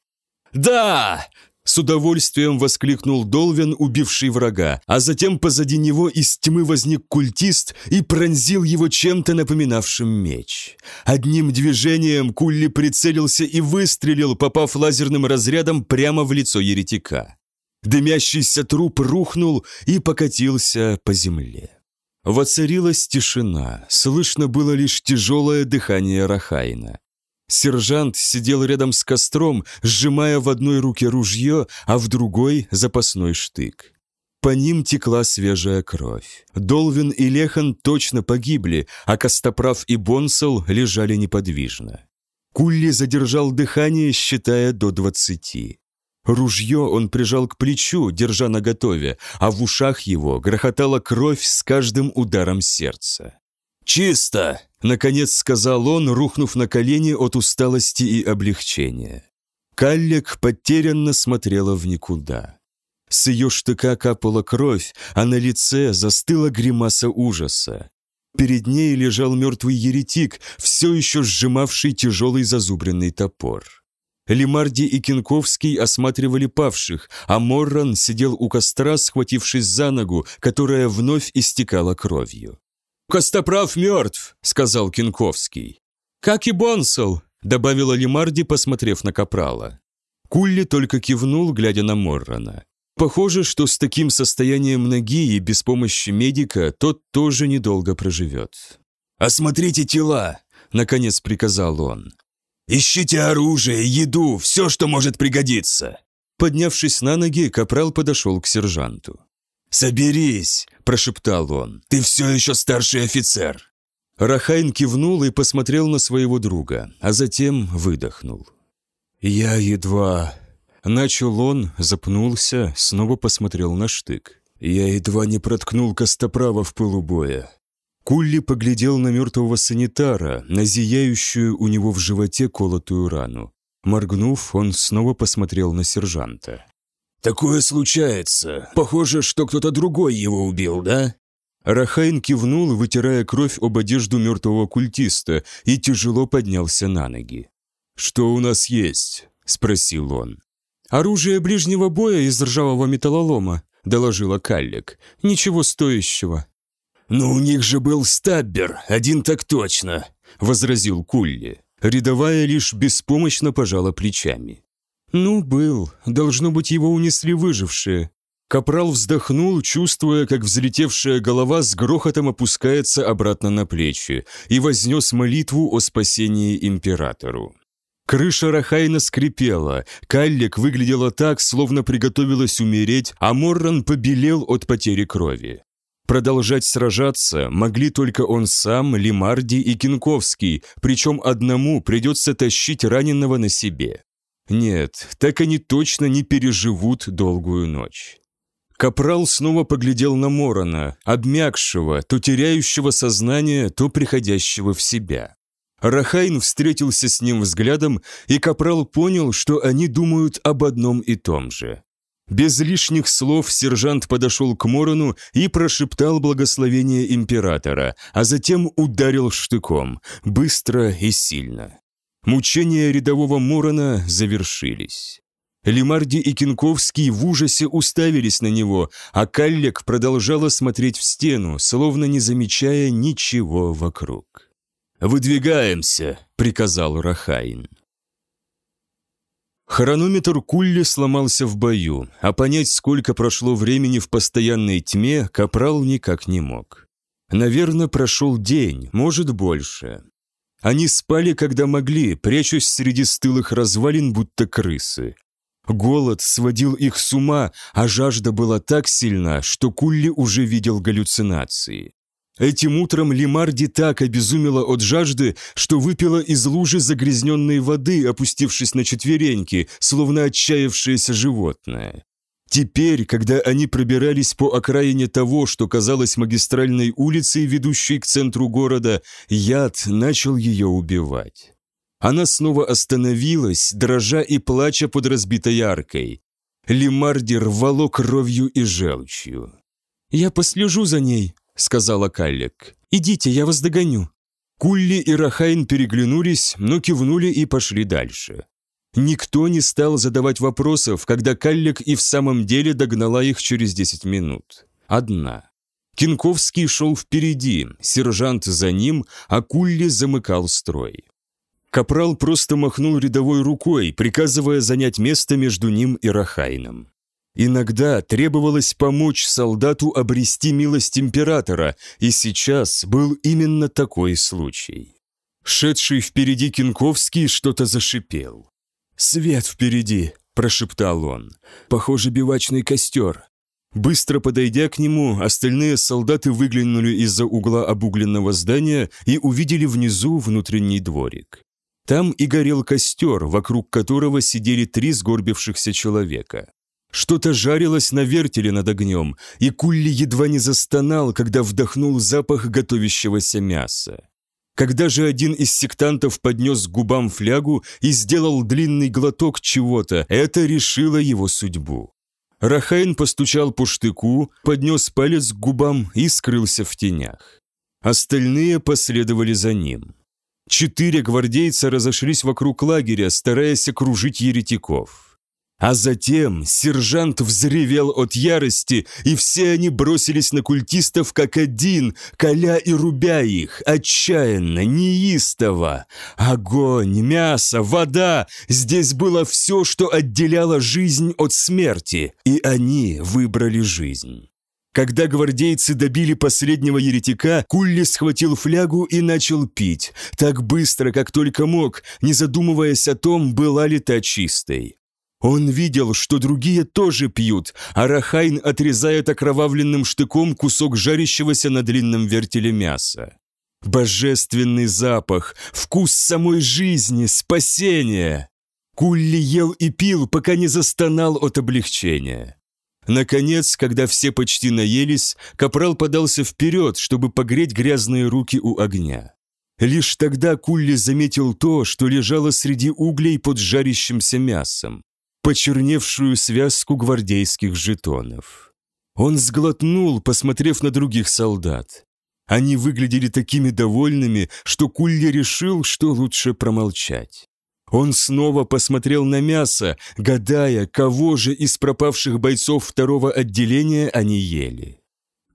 «Да!» С удовольствием воскликнул Долвин, убивший врага, а затем позади него из тьмы возник культист и пронзил его чем-то напоминавшим меч. Одним движением Кулли прицелился и выстрелил, попав лазерным разрядом прямо в лицо еретика. Дымящийся труп рухнул и покатился по земле. Воцарилась тишина, слышно было лишь тяжелое дыхание Рахайна. Сержант сидел рядом с костром, сжимая в одной руке ружье, а в другой – запасной штык. По ним текла свежая кровь. Долвин и Лехан точно погибли, а Костоправ и Бонсел лежали неподвижно. Кулли задержал дыхание, считая до двадцати. Ружье он прижал к плечу, держа наготове, а в ушах его грохотала кровь с каждым ударом сердца. «Чисто!» — наконец сказал он, рухнув на колени от усталости и облегчения. Каллек потерянно смотрела в никуда. С ее штыка капала кровь, а на лице застыла гримаса ужаса. Перед ней лежал мертвый еретик, все еще сжимавший тяжелый зазубренный топор. Лемарди и Кинковский осматривали павших, а Морран сидел у костра, схватившись за ногу, которая вновь истекала кровью. «Костоправ мертв», — сказал Кинковский. «Как и Бонсел», — добавила Лемарди, посмотрев на Капрала. Кулли только кивнул, глядя на Моррана. Похоже, что с таким состоянием ноги и без помощи медика тот тоже недолго проживет. «Осмотрите тела», — наконец приказал он. «Ищите оружие, еду, все, что может пригодиться». Поднявшись на ноги, Капрал подошел к сержанту. «Соберись!» – прошептал он. «Ты все еще старший офицер!» Рахайн кивнул и посмотрел на своего друга, а затем выдохнул. «Я едва...» Начал он, запнулся, снова посмотрел на штык. «Я едва не проткнул Костоправа в пылу боя». Кулли поглядел на мертвого санитара, на зияющую у него в животе колотую рану. Моргнув, он снова посмотрел на сержанта. «Такое случается. Похоже, что кто-то другой его убил, да?» Рахайн кивнул, вытирая кровь об одежду мертвого культиста, и тяжело поднялся на ноги. «Что у нас есть?» – спросил он. «Оружие ближнего боя из ржавого металлолома», – доложила Каллик. «Ничего стоящего». «Но у них же был стаббер, один так точно», – возразил Кулли. Рядовая лишь беспомощно пожала плечами. «Ну, был. Должно быть, его унесли выжившие». Капрал вздохнул, чувствуя, как взлетевшая голова с грохотом опускается обратно на плечи, и вознес молитву о спасении императору. Крыша Рахайна скрипела, Каллик выглядела так, словно приготовилась умереть, а Морран побелел от потери крови. Продолжать сражаться могли только он сам, Лимарди и Кинковский, причем одному придется тащить раненого на себе. Нет, так они точно не переживут долгую ночь. Капрал снова поглядел на Морона, обмякшего, то теряющего сознание, то приходящего в себя. Рахайн встретился с ним взглядом, и Капрал понял, что они думают об одном и том же. Без лишних слов сержант подошел к Морону и прошептал благословение императора, а затем ударил штыком, быстро и сильно. Мучения рядового Морона завершились. Лемарди и Кинковский в ужасе уставились на него, а Каллек продолжала смотреть в стену, словно не замечая ничего вокруг. «Выдвигаемся», — приказал Рахайн. Хронометр Кулли сломался в бою, а понять, сколько прошло времени в постоянной тьме, Капрал никак не мог. Наверное, прошел день, может, больше. Они спали, когда могли, прячась среди стылых развалин, будто крысы. Голод сводил их с ума, а жажда была так сильна, что Кулли уже видел галлюцинации. Этим утром Лимарди так обезумела от жажды, что выпила из лужи загрязненной воды, опустившись на четвереньки, словно отчаявшееся животное. Теперь, когда они пробирались по окраине того, что казалось магистральной улицей, ведущей к центру города, яд начал ее убивать. Она снова остановилась, дрожа и плача под разбитой аркой. Лимарди рвало кровью и желчью. «Я послежу за ней», — сказала Каллек. «Идите, я вас догоню». Кулли и Рахайн переглянулись, но кивнули и пошли дальше. Никто не стал задавать вопросов, когда Каллек и в самом деле догнала их через 10 минут. Одна. Кинковский шел впереди, сержант за ним, а Кулли замыкал строй. Капрал просто махнул рядовой рукой, приказывая занять место между ним и Рахайном. Иногда требовалось помочь солдату обрести милость императора, и сейчас был именно такой случай. Шедший впереди Кинковский что-то зашипел. «Свет впереди!» – прошептал он. «Похоже, бивачный костер». Быстро подойдя к нему, остальные солдаты выглянули из-за угла обугленного здания и увидели внизу внутренний дворик. Там и горел костер, вокруг которого сидели три сгорбившихся человека. Что-то жарилось на вертеле над огнем, и Кулли едва не застонал, когда вдохнул запах готовящегося мяса. Когда же один из сектантов поднес к губам флягу и сделал длинный глоток чего-то, это решило его судьбу. Рахайн постучал по штыку, поднес палец к губам и скрылся в тенях. Остальные последовали за ним. Четыре гвардейца разошлись вокруг лагеря, стараясь окружить еретиков. А затем сержант взревел от ярости, и все они бросились на культистов как один, коля и рубя их, отчаянно, неистово. Огонь, мясо, вода – здесь было все, что отделяло жизнь от смерти, и они выбрали жизнь. Когда гвардейцы добили последнего еретика, Кулли схватил флягу и начал пить, так быстро, как только мог, не задумываясь о том, была ли та чистой. Он видел, что другие тоже пьют, а Рахайн отрезает окровавленным штыком кусок жарящегося на длинном вертеле мяса. Божественный запах, вкус самой жизни, спасения. Кулли ел и пил, пока не застонал от облегчения. Наконец, когда все почти наелись, капрал подался вперед, чтобы погреть грязные руки у огня. Лишь тогда Кулли заметил то, что лежало среди углей под жарящимся мясом почерневшую связку гвардейских жетонов. Он сглотнул, посмотрев на других солдат. Они выглядели такими довольными, что Кулли решил, что лучше промолчать. Он снова посмотрел на мясо, гадая, кого же из пропавших бойцов второго отделения они ели.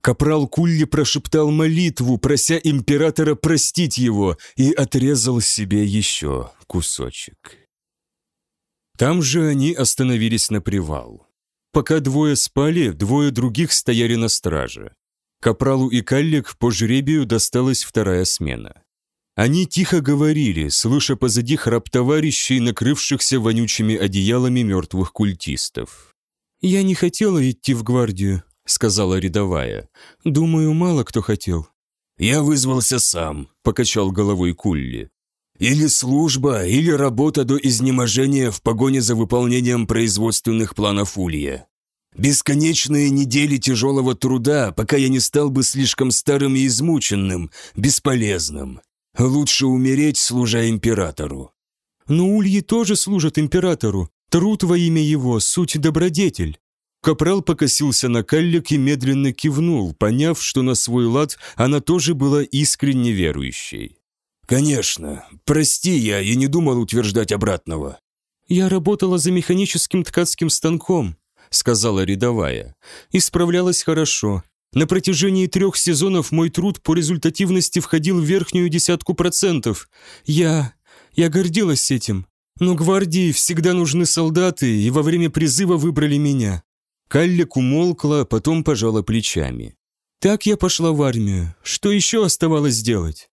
Капрал Кулли прошептал молитву, прося императора простить его, и отрезал себе еще кусочек. Там же они остановились на привал. Пока двое спали, двое других стояли на страже. Капралу и Каллик по жребию досталась вторая смена. Они тихо говорили, слыша позади храп товарищей, накрывшихся вонючими одеялами мертвых культистов. «Я не хотела идти в гвардию», — сказала рядовая. «Думаю, мало кто хотел». «Я вызвался сам», — покачал головой Кулли. Или служба, или работа до изнеможения в погоне за выполнением производственных планов Улья. Бесконечные недели тяжелого труда, пока я не стал бы слишком старым и измученным, бесполезным. Лучше умереть, служа императору. Но Ульи тоже служат императору. Труд во имя его, суть добродетель. Капрал покосился на Каллик и медленно кивнул, поняв, что на свой лад она тоже была искренне верующей. «Конечно. Прости, я и не думал утверждать обратного». «Я работала за механическим ткацким станком», — сказала рядовая. «И справлялась хорошо. На протяжении трех сезонов мой труд по результативности входил в верхнюю десятку процентов. Я... я гордилась этим. Но гвардии всегда нужны солдаты, и во время призыва выбрали меня». Каллик умолкла, потом пожала плечами. «Так я пошла в армию. Что еще оставалось сделать?»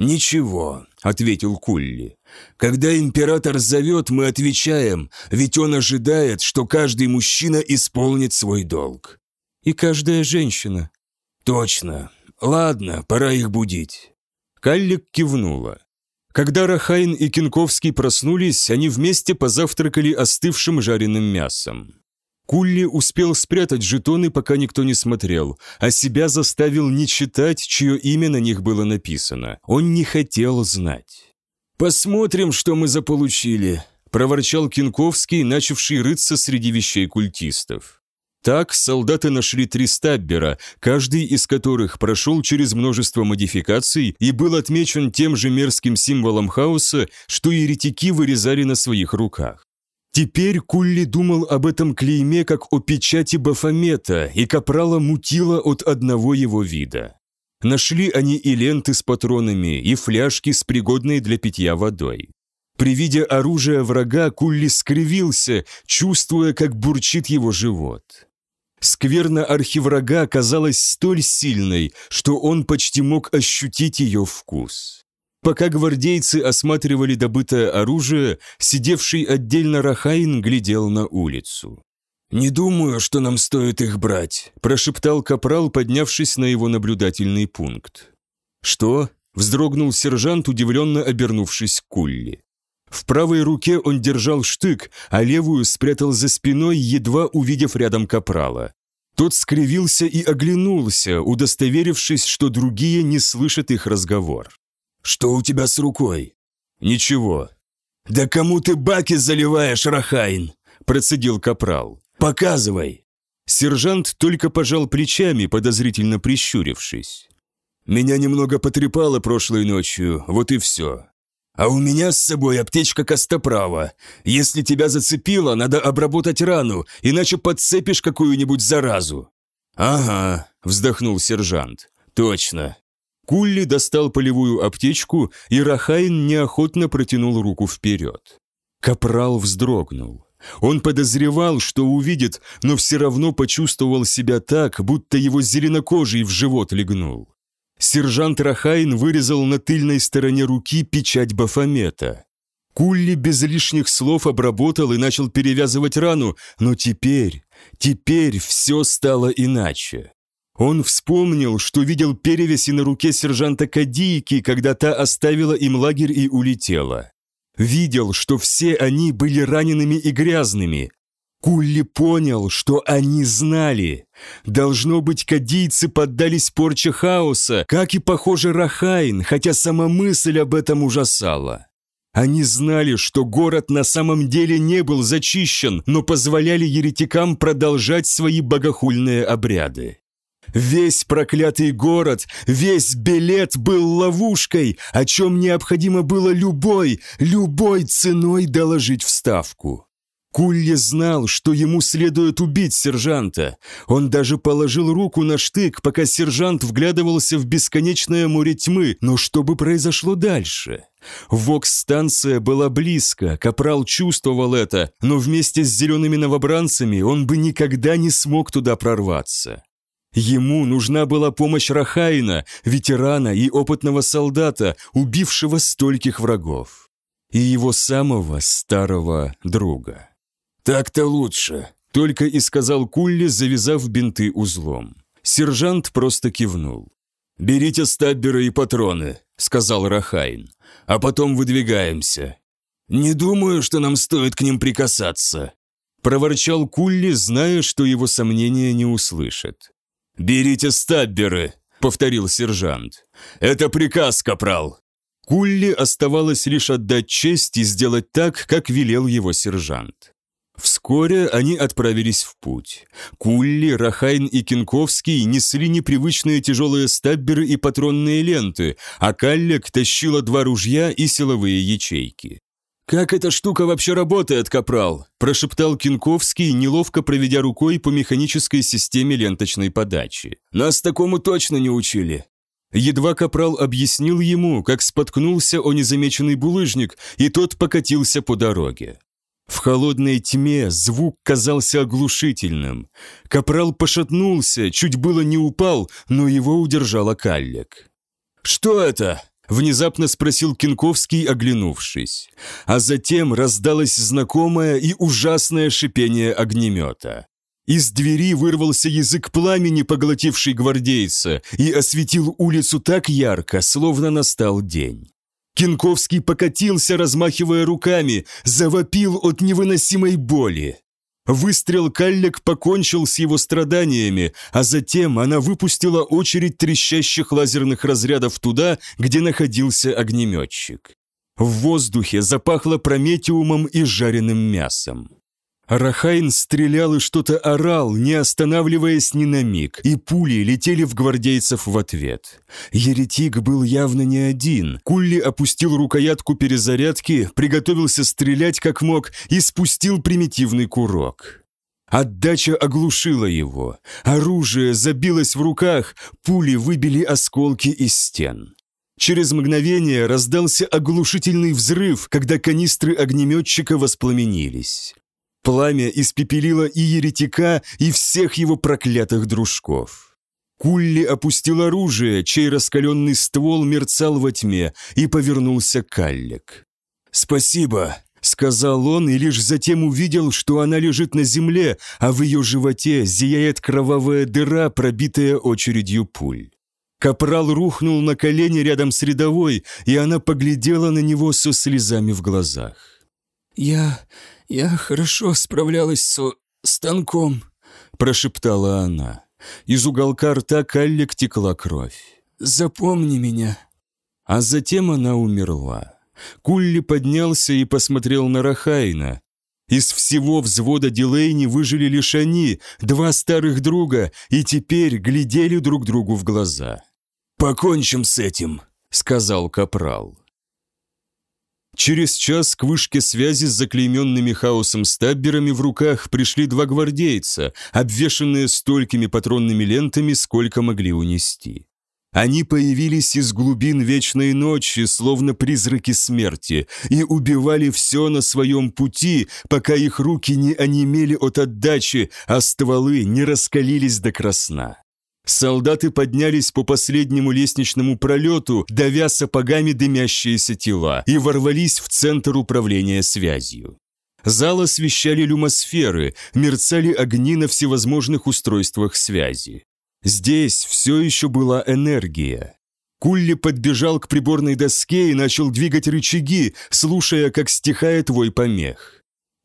«Ничего», — ответил Кулли. «Когда император зовет, мы отвечаем, ведь он ожидает, что каждый мужчина исполнит свой долг». «И каждая женщина». «Точно. Ладно, пора их будить». Каллик кивнула. Когда Рахайн и Кинковский проснулись, они вместе позавтракали остывшим жареным мясом. Кулли успел спрятать жетоны, пока никто не смотрел, а себя заставил не читать, чье имя на них было написано. Он не хотел знать. «Посмотрим, что мы заполучили», – проворчал Кинковский, начавший рыться среди вещей культистов. Так солдаты нашли три стаббера, каждый из которых прошел через множество модификаций и был отмечен тем же мерзким символом хаоса, что еретики вырезали на своих руках. Теперь Кулли думал об этом клейме как о печати Бафомета, и Капрала мутило от одного его вида. Нашли они и ленты с патронами, и фляжки с пригодной для питья водой. При виде оружия врага Кулли скривился, чувствуя, как бурчит его живот. Скверна архиврага казалась столь сильной, что он почти мог ощутить ее вкус. Пока гвардейцы осматривали добытое оружие, сидевший отдельно Рахайн глядел на улицу. «Не думаю, что нам стоит их брать», – прошептал капрал, поднявшись на его наблюдательный пункт. «Что?» – вздрогнул сержант, удивленно обернувшись к Кулли. В правой руке он держал штык, а левую спрятал за спиной, едва увидев рядом капрала. Тот скривился и оглянулся, удостоверившись, что другие не слышат их разговор. «Что у тебя с рукой?» «Ничего». «Да кому ты баки заливаешь, Рахайн?» – процедил капрал. «Показывай!» Сержант только пожал плечами, подозрительно прищурившись. «Меня немного потрепало прошлой ночью, вот и все. А у меня с собой аптечка Костоправа. Если тебя зацепило, надо обработать рану, иначе подцепишь какую-нибудь заразу». «Ага», – вздохнул сержант. «Точно». Кулли достал полевую аптечку, и Рахайн неохотно протянул руку вперед. Капрал вздрогнул. Он подозревал, что увидит, но все равно почувствовал себя так, будто его зеленокожий в живот легнул. Сержант Рахайн вырезал на тыльной стороне руки печать Бафомета. Кулли без лишних слов обработал и начал перевязывать рану, но теперь, теперь все стало иначе. Он вспомнил, что видел перевеси на руке сержанта Кадийки, когда та оставила им лагерь и улетела. Видел, что все они были ранеными и грязными, Кулли понял, что они знали. Должно быть, кадийцы поддались порче хаоса, как и, похоже, Рахайн, хотя сама мысль об этом ужасала. Они знали, что город на самом деле не был зачищен, но позволяли еретикам продолжать свои богохульные обряды. Весь проклятый город, весь билет был ловушкой, о чем необходимо было любой, любой ценой доложить в ставку. Кулли знал, что ему следует убить сержанта. Он даже положил руку на штык, пока сержант вглядывался в бесконечное море тьмы. Но что бы произошло дальше? Вокс-станция была близко, Капрал чувствовал это, но вместе с зелеными новобранцами он бы никогда не смог туда прорваться. Ему нужна была помощь Рахайна, ветерана и опытного солдата, убившего стольких врагов. И его самого старого друга. «Так-то лучше», — только и сказал Кулли, завязав бинты узлом. Сержант просто кивнул. «Берите стабберы и патроны», — сказал Рахайн, — «а потом выдвигаемся». «Не думаю, что нам стоит к ним прикасаться», — проворчал Кулли, зная, что его сомнения не услышат. «Берите стабберы», — повторил сержант. «Это приказ, капрал». Кулли оставалось лишь отдать честь и сделать так, как велел его сержант. Вскоре они отправились в путь. Кулли, Рахайн и Кинковский несли непривычные тяжелые стабберы и патронные ленты, а Каллек тащила два ружья и силовые ячейки. «Как эта штука вообще работает, капрал?» – прошептал Кинковский, неловко проведя рукой по механической системе ленточной подачи. «Нас такому точно не учили». Едва капрал объяснил ему, как споткнулся о незамеченный булыжник, и тот покатился по дороге. В холодной тьме звук казался оглушительным. Капрал пошатнулся, чуть было не упал, но его удержала Каллек. «Что это?» – внезапно спросил Кинковский, оглянувшись. А затем раздалось знакомое и ужасное шипение огнемета. Из двери вырвался язык пламени, поглотивший гвардейца, и осветил улицу так ярко, словно настал день. Кинковский покатился, размахивая руками, завопил от невыносимой боли. Выстрел Каллек покончил с его страданиями, а затем она выпустила очередь трещащих лазерных разрядов туда, где находился огнеметчик. В воздухе запахло прометиумом и жареным мясом. Рахайн стрелял и что-то орал, не останавливаясь ни на миг, и пули летели в гвардейцев в ответ. Еретик был явно не один. Кулли опустил рукоятку перезарядки, приготовился стрелять как мог и спустил примитивный курок. Отдача оглушила его. Оружие забилось в руках, пули выбили осколки из стен. Через мгновение раздался оглушительный взрыв, когда канистры огнеметчика воспламенились. Пламя испепелило и еретика, и всех его проклятых дружков. Кулли опустил оружие, чей раскаленный ствол мерцал во тьме, и повернулся к Аллек. «Спасибо», — сказал он, и лишь затем увидел, что она лежит на земле, а в ее животе зияет кровавая дыра, пробитая очередью пуль. Капрал рухнул на колени рядом с рядовой, и она поглядела на него со слезами в глазах. «Я... я хорошо справлялась со станком», – прошептала она. Из уголка рта Каллик текла кровь. «Запомни меня». А затем она умерла. Кулли поднялся и посмотрел на Рахайна. Из всего взвода Дилейни выжили лишь они, два старых друга, и теперь глядели друг другу в глаза. «Покончим с этим», — сказал Капрал. Через час к вышке связи с заклейменными хаосом стабберами в руках пришли два гвардейца, обвешанные столькими патронными лентами, сколько могли унести. Они появились из глубин вечной ночи, словно призраки смерти, и убивали все на своем пути, пока их руки не онемели от отдачи, а стволы не раскалились до красна. Солдаты поднялись по последнему лестничному пролету, давя сапогами дымящиеся тела, и ворвались в центр управления связью. Зал освещали люмосферы, мерцали огни на всевозможных устройствах связи. Здесь все еще была энергия. Кулли подбежал к приборной доске и начал двигать рычаги, слушая, как стихает твой помех.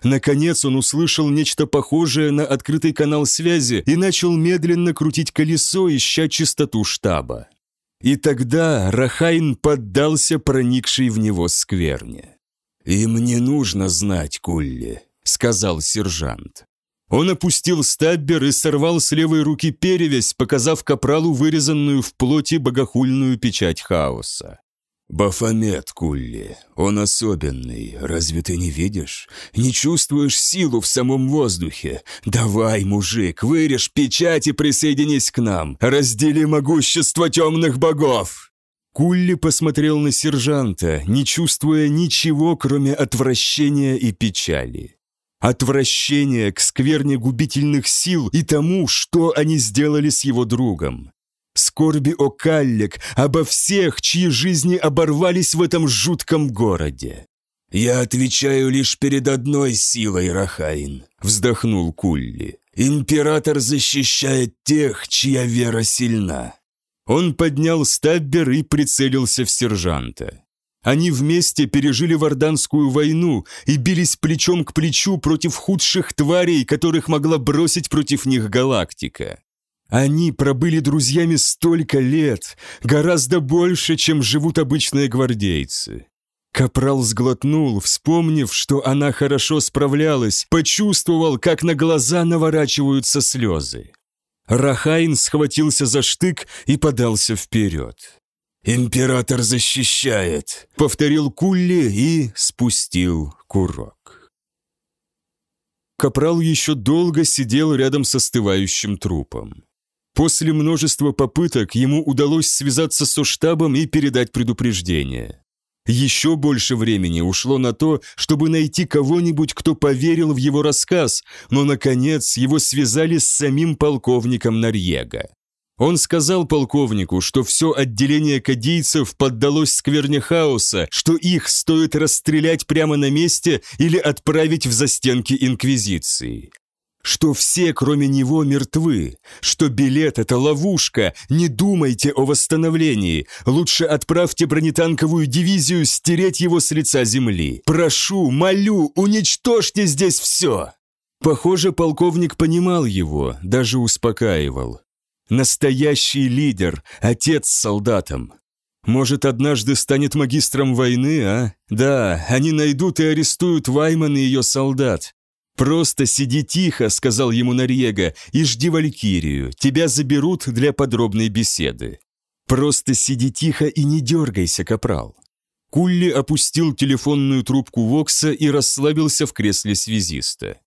Наконец он услышал нечто похожее на открытый канал связи и начал медленно крутить колесо, ища частоту штаба. И тогда Рахайн поддался проникшей в него скверне. «Им не нужно знать, Кулли», — сказал сержант. Он опустил стаббер и сорвал с левой руки перевязь, показав капралу вырезанную в плоти богохульную печать хаоса. «Бафомет, Кулли, он особенный, разве ты не видишь? Не чувствуешь силу в самом воздухе? Давай, мужик, вырежь печать и присоединись к нам, раздели могущество темных богов!» Кулли посмотрел на сержанта, не чувствуя ничего, кроме отвращения и печали. Отвращение к скверне губительных сил и тому, что они сделали с его другом скорби о Каллек, обо всех, чьи жизни оборвались в этом жутком городе. «Я отвечаю лишь перед одной силой, Рахаин», — вздохнул Кулли. «Император защищает тех, чья вера сильна». Он поднял стаббер и прицелился в сержанта. Они вместе пережили Варданскую войну и бились плечом к плечу против худших тварей, которых могла бросить против них галактика. Они пробыли друзьями столько лет, гораздо больше, чем живут обычные гвардейцы. Капрал сглотнул, вспомнив, что она хорошо справлялась, почувствовал, как на глаза наворачиваются слезы. Рахайн схватился за штык и подался вперед. «Император защищает», — повторил Кулли и спустил курок. Капрал еще долго сидел рядом с остывающим трупом. После множества попыток ему удалось связаться со штабом и передать предупреждение. Еще больше времени ушло на то, чтобы найти кого-нибудь, кто поверил в его рассказ, но, наконец, его связали с самим полковником Нарьега. Он сказал полковнику, что все отделение кадийцев поддалось скверне хаоса, что их стоит расстрелять прямо на месте или отправить в застенки Инквизиции что все, кроме него, мертвы, что билет — это ловушка, не думайте о восстановлении, лучше отправьте бронетанковую дивизию стереть его с лица земли. Прошу, молю, уничтожьте здесь все!» Похоже, полковник понимал его, даже успокаивал. Настоящий лидер, отец с солдатом. Может, однажды станет магистром войны, а? Да, они найдут и арестуют Вайман и ее солдат. «Просто сиди тихо», — сказал ему Нарьега, — «и жди Валькирию. Тебя заберут для подробной беседы». «Просто сиди тихо и не дергайся, капрал». Кулли опустил телефонную трубку Вокса и расслабился в кресле связиста.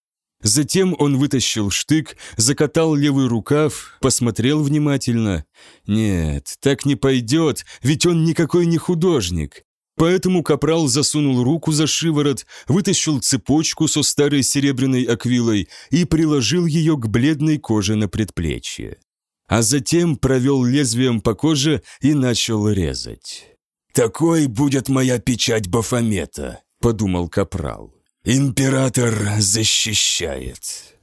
Затем он вытащил штык, закатал левый рукав, посмотрел внимательно. Нет, так не пойдет, ведь он никакой не художник. Поэтому капрал засунул руку за шиворот, вытащил цепочку со старой серебряной аквилой и приложил ее к бледной коже на предплечье. А затем провел лезвием по коже и начал резать. «Такой будет моя печать Бафомета», — подумал капрал. «Император защищает».